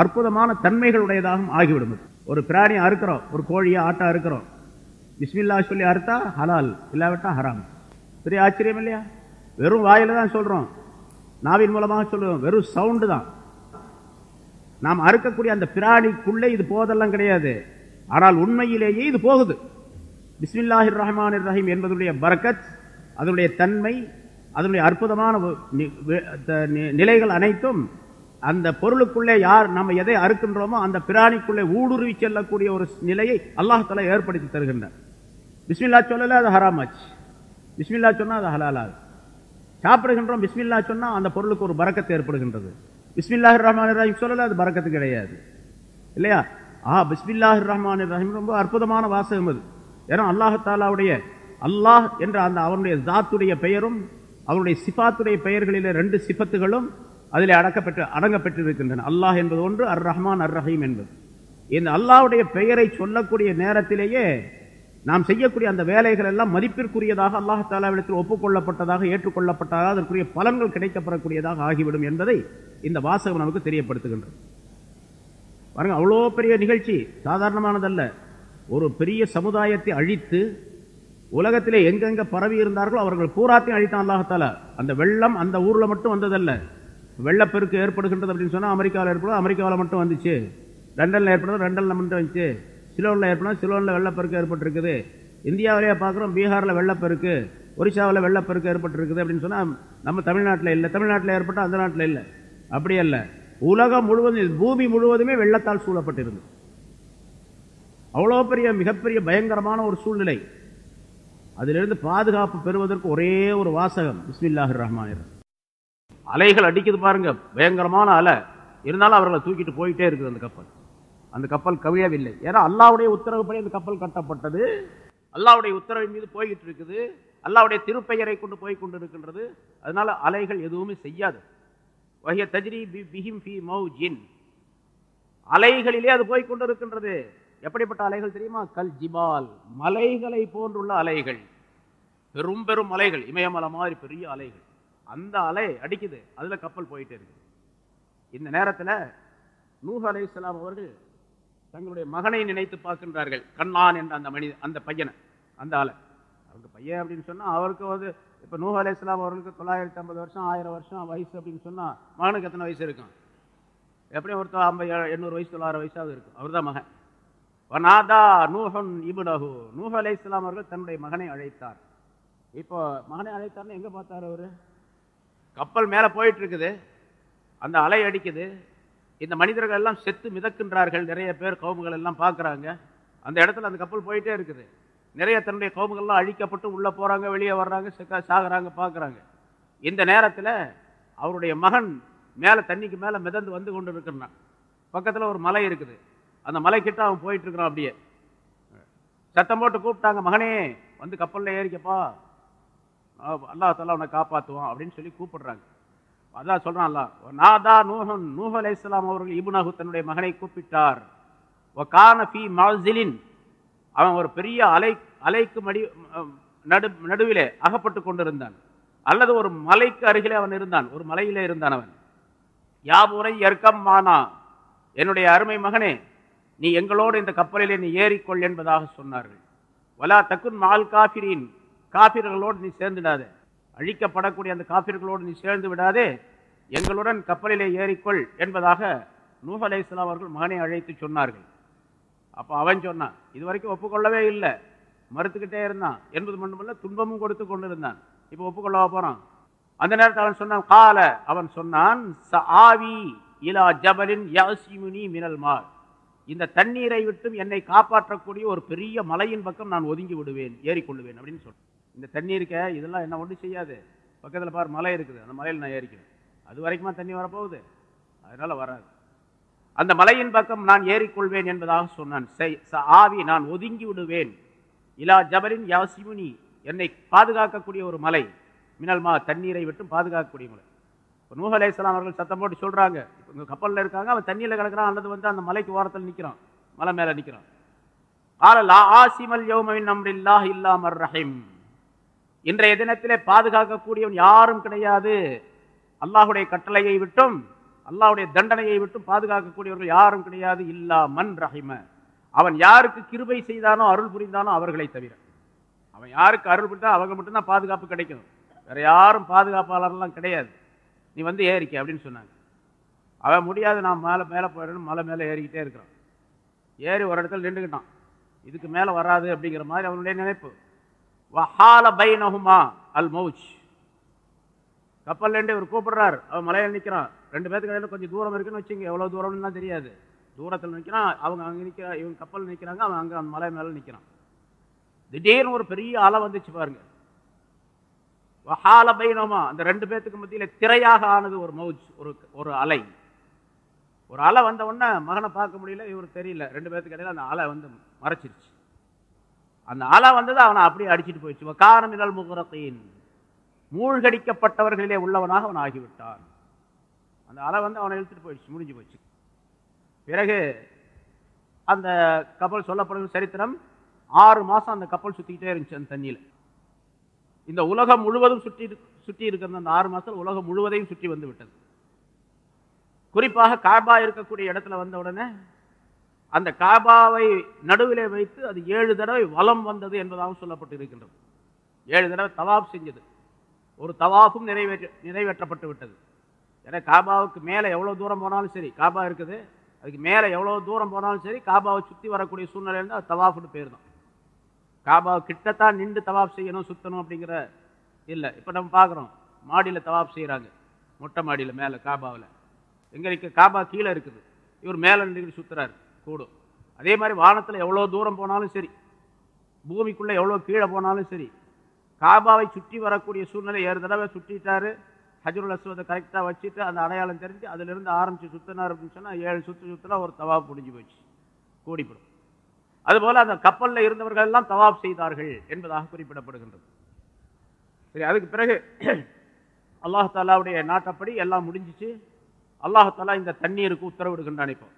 அற்புதமான தன்மைகளுடையதாகவும் ஆகிவிடும். ஒரு பிராணி அறுக்கிறோம் ஒரு கோழியை ஆட்டா அறுக்கிறோம். பிஸ்மில்லா சொல்லி அறுத்தா ஹலால் இல்லாவிட்டா ஹராம். பெரிய ஆச்சரியம் இல்லையா? வெறும் வாயில தான் சொல்றோம். நாவின் மூலமாக சொல்கிறோம் வெறும் சவுண்டு தான். நாம் அறுக்கக்கூடிய அந்த பிராணிக்குள்ளே இது போதெல்லாம் கிடையாது. ஆனால் உண்மையிலேயே இது போகுது. பிஸ்மில்லாஹிர் ரஹ்மான் ரஹீம் என்பதுடைய பரக்கத் அதனுடைய தன்மை அதனுடைய அற்புதமான நிலைகள் அனைத்தும் அந்த பொருளுக்குள்ளே யார் நம்ம எதை அறுக்கின்றோமோ அந்த பிராணிக்குள்ளே ஊடுருவி செல்லக்கூடிய ஒரு நிலையை அல்லாஹால ஏற்படுத்தி தருகின்றார் பிஸ்மில்லா சொல்லல அது ஹராமாச்சு. பிஸ்மில்லா சொன்னா அது ஹலாலாது. சாப்பிடுகின்றோம் பிஸ்மில்லா சொன்னா அந்த பொருளுக்கு ஒரு பறக்கத்து ஏற்படுகின்றது. பிஸ்மில்லாஹ் ரஹ்மான் ரஹீம் சொல்லல அது பறக்கத்து கிடையாது. இல்லையா? ஆ பிஸ்மில்லாஹ் ரஹ்மான் ரஹீம் ரொம்ப அற்புதமான வாசகம் அது. ஏன்னா அல்லாஹாலாவுடைய அல்லாஹ் என்ற அந்த அவனுடைய ஜாத்துடைய பெயரும் அவருடைய சிஃபாத்துடைய பெயர்களிலே ரெண்டு சிஃபத்துகளும் அதில் அடக்கப்பட்டு அடங்கப்பட்டிருக்கின்றன அல்லாஹ் என்பது ஒன்று அர் ரஹ்மான் அர் ரஹீம் என்பது. இந்த அல்லாஹ்வுடைய பெயரை சொல்லக்கூடிய நேரத்திலேயே நாம் செய்யக்கூடிய அந்த வேலைகள் எல்லாம் மதிப்பிற்குரியதாக அல்லாஹாலாவிடத்தில் ஒப்புக்கொள்ளப்பட்டதாக ஏற்றுக்கொள்ளப்பட்டதாக அதற்குரிய பலன்கள் கிடைக்கப்படக்கூடியதாக ஆகிவிடும் என்பதை இந்த வாசகம் நமக்கு தெரியப்படுத்துகின்றது. பாருங்க அவ்வளோ பெரிய நிகழ்ச்சி சாதாரணமானதல்ல. ஒரு பெரிய சமுதாயத்தை அழித்து உலகத்திலே எங்கெங்க பரவி இருந்தார்களோ அவர்கள் பூராத்தையும் அழித்தான் அல்லாஹால அந்த வெள்ளம் அந்த ஊரில் மட்டும் வந்ததல்ல. வெள்ளப்பெருக்கு ஏற்படுகின்றது அப்படின்னு சொன்னால் அமெரிக்காவில் ஏற்படும் அமெரிக்காவில் மட்டும் வந்துச்சு. லண்டனில் ஏற்படுறது லண்டனில் மட்டும் வந்துச்சு. சிலோன்ல ஏற்படும். சிலோனில் வெள்ளப்பெருக்கு ஏற்பட்டிருக்குது. இந்தியாவிலேயே பார்க்குறோம் பீகார்ல வெள்ளப்பெருக்கு ஒரிசாவில் வெள்ளப்பெருக்கு ஏற்பட்டிருக்குது அப்படின்னு சொன்னா நம்ம தமிழ்நாட்டில் இல்லை. தமிழ்நாட்டில் ஏற்பட்டால் அந்த நாட்டில் இல்லை. அப்படி அல்ல. உலகம் முழுவதும் பூமி முழுவதுமே வெள்ளத்தால் சூழப்பட்டிருந்தது அவ்வளோ பெரிய மிகப்பெரிய பயங்கரமான ஒரு சூழ்நிலை. அதிலிருந்து பாதுகாப்பு பெறுவதற்கு ஒரே ஒரு வாசகம் பிஸ்மில்லாஹிர் ரஹ்மான் அலைகள் அடிக்குது பாருங்க. பயங்கரமான அலை. இருந்தாலும் அவர்களை தூக்கிட்டு போயிட்டே இருக்குது அந்த கப்பல். அந்த கப்பல் கவிழவில்லை. ஏன்னா அல்லாவுடைய உத்தரவுப்படி அந்த கப்பல் கட்டப்பட்டது. அல்லாவுடைய உத்தரவின் மீது போய்கிட்டு இருக்குது. அல்லாவுடைய திருப்பெயரை கொண்டு போய் கொண்டு இருக்கின்றது அதனால அலைகள் எதுவுமே செய்யாது. வகைய தஜ்ரி பி- பிஹிம் ஃபி மௌஜின். அலைகளிலே அது போய் கொண்டிருக்கின்றது. எப்படிப்பட்ட அலைகள் தெரியுமா? கல் ஜிபால். மலைகளை போன்றுள்ள அலைகள். பெரும் பெரும் அலைகள். இமயமலை மாதிரி பெரிய அலைகள். அந்த அலை அடிக்குது. அதில் கப்பல் போயிட்டே இருக்கு இந்த நேரத்தில் நூஹ் அலைஹிஸ்ஸலாம் அவர்கள் தங்களுடைய மகனை நினைத்து பார்க்கின்றார்கள். கண்ணான் என்ற அந்த மனித அந்த பையனை அந்த ஆளை. அவருக்கு பையன் அப்படின்னு சொன்னால் அவருக்கு வந்து இப்போ நூஹ் அலைஹிஸ்ஸலாம் அவர்களுக்கு தொள்ளாயிரத்தி ஐம்பது வருஷம் ஆயிரம் வருஷம் வயசு அப்படின்னு சொன்னால் மகனுக்கு எத்தனை வயசு இருக்கும்? எப்படியும் ஒருத்தர் ஐம்பது எண்ணூறு வயசு தொள்ளாயிரம் வயசாவது இருக்கும். அவர்தான் மகன். வனாதா நூஹன் இபுனஹு. நூஹ் அலைஹிஸ்ஸலாம் அவர்கள் தன்னுடைய மகனை அழைத்தார். இப்போ மகனை அழைத்தார்னு எங்கே பார்த்தார் அவர்? கப்பல் மேலே போயிட்டு இருக்குது. அந்த அலை அடிக்குது. இந்த மனிதர்கள் எல்லாம் செத்து மிதக்கின்றார்கள். நிறைய பேர் கவுமுகள் எல்லாம் பார்க்குறாங்க. அந்த இடத்துல அந்த கப்பல் போயிட்டே இருக்குது. நிறைய தன்னுடைய கவுமுகள்லாம் அழிக்கப்பட்டு உள்ளே போறாங்க வெளியே வர்றாங்க சாகுறாங்க பார்க்குறாங்க. இந்த நேரத்தில் அவருடைய மகன் மேலே தண்ணிக்கு மேலே மிதந்து வந்து கொண்டு இருக்கிறான் பக்கத்துல ஒரு மலை இருக்குது. அந்த மலை கிட்ட அவன் போயிட்டு இருக்கிறான் அப்படியே. சத்தம் போட்டு கூப்பிட்டாங்க மகனே வந்து கப்பலில் ஏறிக்கப்பா. அல்லாஹ் தாலா உன்னை காப்பாற்றுவான் அப்படின்னு சொல்லி கூப்பிடுறாங்க. அதான் சொல்கிறான்ல நாதா நூஹன் நூஹ் அலைஹிஸ்ஸலாம் அவர்கள் இப்னஹு தன்னுடைய மகனை கூப்பிட்டார். வகான ஃபி மாசிலின். அவன் ஒரு பெரிய அலை அலைக்கு மடி நடு நடுவிலே அகப்பட்டு கொண்டிருந்தான். அல்லது ஒரு மலைக்கு அருகிலே அவன் இருந்தான் ஒரு மலையிலே இருந்தான் அவன். யாபுரை எர்க்கம் மானா என்னுடைய அருமை மகனே நீ எங்களோடு இந்த கப்பலிலே நீ ஏறிக்கொள் என்பதாக சொன்னார்கள். வலா தக்குன் மால் காபிரின் காபிர்களோடு நீ சேர்ந்துடாதே. அழிக்கப்படக்கூடிய அந்த காப்பிர்களோடு நீ சேர்ந்து விடாதே. எங்களுடன் கப்பலிலே ஏறிக்கொள் என்பதாக நூஹ் அலைஹிஸ்ஸலாம் அவர்கள் மகனை அழைத்து சொன்னார்கள். அப்போ அவன் சொன்னான் இது வரைக்கும் ஒப்புக்கொள்ளவே இல்லை. மறுத்துக்கிட்டே இருந்தான். என்பது மட்டுமல்ல துன்பமும் கொடுத்து கொண்டிருந்தான். இப்போ ஒப்புக்கொள்ளவா போகிறான் அந்த நேரத்தில் அவன் சொன்னான் கால. அவன் சொன்னான் ஆவி இலா ஜபலின் யாசிமுனி மினல் மார். இந்த தண்ணீரை விட்டும் என்னை காப்பாற்றக்கூடிய ஒரு பெரிய மலையின் பக்கம் நான் ஒதுங்கி விடுவேன் ஏறிக்கொள்ளுவேன் அப்படின்னு சொன்னான். இந்த தண்ணீருக்க இதெல்லாம் என்ன ஒன்றும் செய்யாது. பக்கத்தில் பார் மலை இருக்குது. அந்த மலையில் நான் ஏறிக்கிறேன். அது வரைக்குமா தண்ணி வரப்போகுது? அதனால் வராது. அந்த மலையின் பக்கம் நான் ஏறிக்கொள்வேன் என்பதாக சொன்னான். செய்- ச- ஆவி நான் ஒதுங்கி விடுவேன். இலா ஜபலின் யாசிமுனி என்னை பாதுகாக்கக்கூடிய ஒரு மலை. மினல்மா தண்ணீரை விட்டு பாதுகாக்கக்கூடிய மலை. இப்போ நூஹ் அவர்கள் சத்தம் போட்டு சொல்கிறாங்க இப்போ கப்பலில் இருக்காங்க அவன் தண்ணியில் கிடக்கிறான் அல்லது வந்து அந்த மலைக்கு ஓரத்தில் நிற்கிறான் மலை மேலே நிற்கிறான் லா ஆசிமல் யௌமின் அம்ரில்லாஹ் இல்லாமர் ரஹிம். இன்றைய தினத்திலே பாதுகாக்கக்கூடியவன் யாரும் கிடையாது. அல்லாஹுடைய கட்டளையை விட்டும் அல்லாஹுடைய தண்டனையை விட்டும் பாதுகாக்கக்கூடியவர்கள் யாரும் கிடையாது. இல்லா மண் ரஹிம. அவன் யாருக்கு கிருபை செய்தானோ அருள் புரிந்தானோ அவர்களை தவிர. அவன் யாருக்கு அருள் புரிந்தா அவங்க மட்டும்தான் பாதுகாப்பு கிடைக்கும் வேற யாரும் பாதுகாப்பாளர்லாம் கிடையாது. நீ வந்து ஏறிக்க அப்படின்னு சொன்னாங்க. அவன் முடியாது நான் மேலே மேலே போயிடணும் மலை மேலே ஏறிக்கிட்டே இருக்கிறான். ஏறி ஒரு இடத்துல நின்றுக்கிட்டான். இதுக்கு மேலே வராது அப்படிங்கிற மாதிரி அவனுடைய நினைப்பு. வஹால பைனஹுமா அல் மௌஜ். கப்பல்லேருந்து இவர் கூப்பிடுறார். அவன் மலையில் நிற்கிறான் ரெண்டு பேத்துக்கு இடையில கொஞ்சம் தூரம் இருக்குன்னு வச்சுங்க எவ்வளோ தூரம்னு தான் தெரியாது. தூரத்தில் நிற்கிறான் அவங்க அங்கே நிற்கிறா இவங்க கப்பல் நிற்கிறாங்க அவன் அங்கே அந்த மலை மேலே நிற்கிறான் திடீர்னு ஒரு பெரிய அலை வந்துச்சு பாருங்க. வஹால பைனமா அந்த ரெண்டு பேத்துக்கு மத்தியில திரையாக ஆனது ஒரு மௌஜ் ஒரு ஒரு அலை. ஒரு அலை வந்த உடனே மகனை பார்க்க முடியல இவர் தெரியல. ரெண்டு பேத்துக்கு இடையில அந்த அலை வந்து மறைச்சிருச்சு. அந்த அலை வந்தது அவனை அப்படியே அடிச்சிட்டு போயிடுச்சு. காரமிரல் முகரத்தின் மூழ்கடிக்கப்பட்டவர்களிலே உள்ளவனாக அவன் ஆகிவிட்டான். அந்த அலை வந்து அவனை இழுத்துட்டு போயிடுச்சு. முடிஞ்சு போச்சு. பிறகு அந்த கப்பல் சொல்லப்படும் சரித்திரம் ஆறு மாதம் அந்த கப்பல் சுற்றிக்கிட்டே இருந்துச்சு அந்த தண்ணியில். இந்த உலகம் முழுவதும் சுற்றி சுற்றி இருக்கிற அந்த ஆறு மாதத்தில் உலகம் முழுவதையும் சுற்றி வந்து விட்டது. குறிப்பாக காபா இருக்கக்கூடிய இடத்துல வந்த உடனே அந்த காபாவை நடுவிலே வைத்து அது ஏழு தடவை வலம் வந்தது என்பதாகவும் சொல்லப்பட்டு இருக்கின்றது ஏழு தடவை தவாப் செஞ்சது. ஒரு தவாஃபும் நிறைவேற்ற நிறைவேற்றப்பட்டு விட்டது. ஏன்னா காபாவுக்கு மேலே எவ்வளோ தூரம் போனாலும் சரி காபா இருக்குது. அதுக்கு மேலே எவ்வளோ தூரம் போனாலும் சரி காபாவை சுற்றி வரக்கூடிய சூழ்நிலை இருந்தால் அது தவாஃப்னு பேர் தான். காபாவை கிட்டத்தான் நின்று தவாப் செய்யணும் சுற்றணும் அப்படிங்கிற இல்லை. இப்போ நம்ம பார்க்குறோம் மாடியில் தவாப் செய்கிறாங்க. மொட்டை மாடியில் மேலே காபாவில். எங்கே காபா கீழே இருக்குது. இவர் மேலே நின்று சுற்றுறாரு கூடும். அதே மாதிரி வானத்தில் எவ்வளோ தூரம் போனாலும் சரி பூமிக்குள்ளே எவ்வளோ கீழே போனாலும் சரி காபாவை சுற்றி வரக்கூடிய சூழ்நிலை ஏறு தடவை சுற்றிட்டாரு ஹஜருல் அஸ்வதை கரெக்டாக வச்சுட்டு அந்த அடையாளம் தெரிஞ்சு அதிலிருந்து ஆரம்பித்து சுற்றினார் அப்படின்னு சொன்னால் ஏழு சுற்று சுற்றினா ஒரு தவாப் முடிஞ்சு போச்சு கூடிப்படும். அதுபோல் அந்த கப்பலில் இருந்தவர்கள் எல்லாம் தவாப் செய்தார்கள் என்பதாக குறிப்பிடப்படுகின்றது. சரி அதுக்கு பிறகு அல்லாஹாலாவுடைய நாட்டப்படி எல்லாம் முடிஞ்சிச்சு. அல்லாஹ் தாலா இந்த தண்ணீருக்கு உத்தரவிடுகின்றான் இப்போ.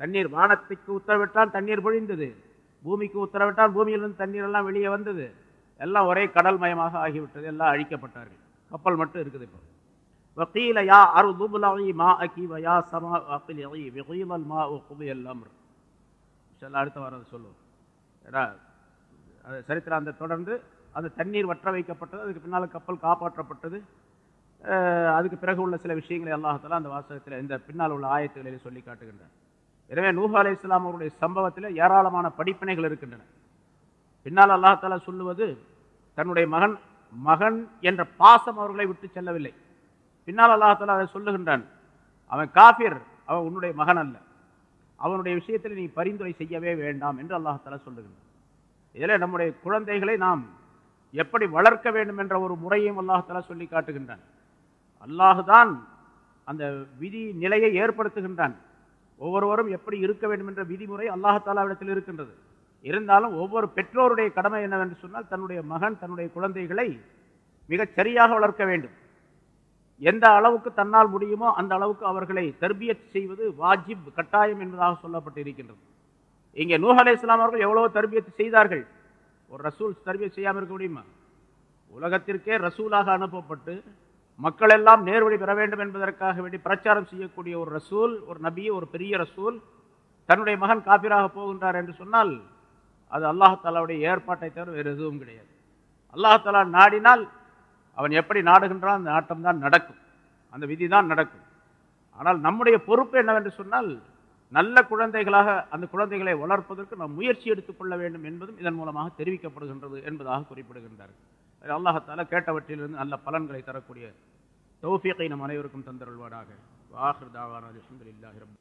தண்ணீர் வானத்துக்கு உத்தரவிட்டால் தண்ணீர் பொழிந்தது. பூமிக்கு உத்தரவிட்டால் பூமியிலிருந்து தண்ணீர் எல்லாம் வெளியே வந்தது. எல்லாம் ஒரே கடல் மயமாக ஆகிவிட்டது. எல்லாம் அழிக்கப்பட்டார்கள். கப்பல் மட்டும் இருக்குது இப்போ. வக்கீல யா அரு துபுலி மா அகி யா சமா அகிலி வெகுமல் மா குபியல் எல்லாம் அடுத்த வாரம் அதை சொல்லுவோம். ஏன்னா அது சரித்திரம் அந்த தொடர்ந்து அந்த தண்ணீர் வற்ற வைக்கப்பட்டது. அதுக்கு பின்னால் கப்பல் காப்பாற்றப்பட்டது. அதுக்கு பிறகு உள்ள சில விஷயங்களை அல்லாஹத்தில் அந்த வாசகத்தில் இந்த பின்னால் உள்ள ஆயத்துகளில் சொல்லி காட்டுகின்றார் எனவே நூஹ் அலி இஸ்லாம் அவருடைய சம்பவத்தில் ஏராளமான படிப்பினைகள் இருக்கின்றன. பின்னால் அல்லாஹாலா சொல்லுவது தன்னுடைய மகன் மகன் என்ற பாசம் அவர்களை விட்டு செல்லவில்லை. பின்னால் அல்லாஹாலா அதை சொல்லுகின்றான் அவன் காஃபிர் அவன் உன்னுடைய மகன் அல்ல. அவனுடைய விஷயத்தில் நீ பரிந்துரை செய்யவே வேண்டாம் என்று அல்லாஹாலா சொல்லுகின்றான். இதில் நம்முடைய குழந்தைகளை நாம் எப்படி வளர்க்க வேண்டும் என்ற ஒரு முறையும் அல்லாஹாலா சொல்லி காட்டுகின்றான். அல்லாஹுதான் அந்த விதி நிலையை ஏற்படுத்துகின்றான். ஒவ்வொருவரும் எப்படி இருக்க வேண்டும் என்ற விதிமுறை அல்லாஹாலாவிடத்தில் இருக்கின்றது. இருந்தாலும் ஒவ்வொரு பெற்றோருடைய கடமை என்னவென்று சொன்னால் தன்னுடைய மகன் தன்னுடைய குழந்தைகளை மிகச் சரியாக வளர்க்க வேண்டும். எந்த அளவுக்கு தன்னால் முடியுமோ அந்த அளவுக்கு அவர்களை தர்பியத் செய்வது வாஜிப் கட்டாயம் என்பதாக சொல்லப்பட்டு இருக்கின்றது இங்கே நூஹ் அலே இஸ்லாம் அவர்கள் எவ்வளவோ தர்பியத்து செய்தார்கள். ஒரு ரசூல் தர்பியத் செய்யாமல் இருக்க முடியுமா? உலகத்திற்கே ரசூலாக அனுப்பப்பட்டு மக்கள் எல்லாம் நேர்வழி பெற வேண்டும் என்பதற்காக வேண்டி பிரச்சாரம் செய்யக்கூடிய ஒரு ரசூல் ஒரு நபி ஒரு பெரிய ரசூல் தன்னுடைய மகன் காப்பீராக போகின்றார் என்று சொன்னால் அது அல்லாஹாலாவுடைய ஏற்பாட்டை தவிர வேறு எதுவும் கிடையாது. அல்லாஹாலா நாடினால் அவன் எப்படி நாடுகின்றான் அந்த நாட்டம் தான் நடக்கும். அந்த விதி தான் நடக்கும். ஆனால் நம்முடைய பொறுப்பு என்னவென்று சொன்னால் நல்ல குழந்தைகளாக அந்த குழந்தைகளை வளர்ப்பதற்கு நாம் முயற்சி எடுத்துக்கொள்ள வேண்டும் என்பதும் இதன் மூலமாக தெரிவிக்கப்படுகின்றது என்பதாக குறிப்பிடுகின்றார்கள். அல்லாஹால கேட்டவற்றிலிருந்து நல்ல பலன்களை தரக்கூடிய தௌஃபியத்தை நம் அனைவருக்கும் தந்தருள்வாடாக வாஹர் தாவான அலமதுல்லாஹி இல்லாஹிரம்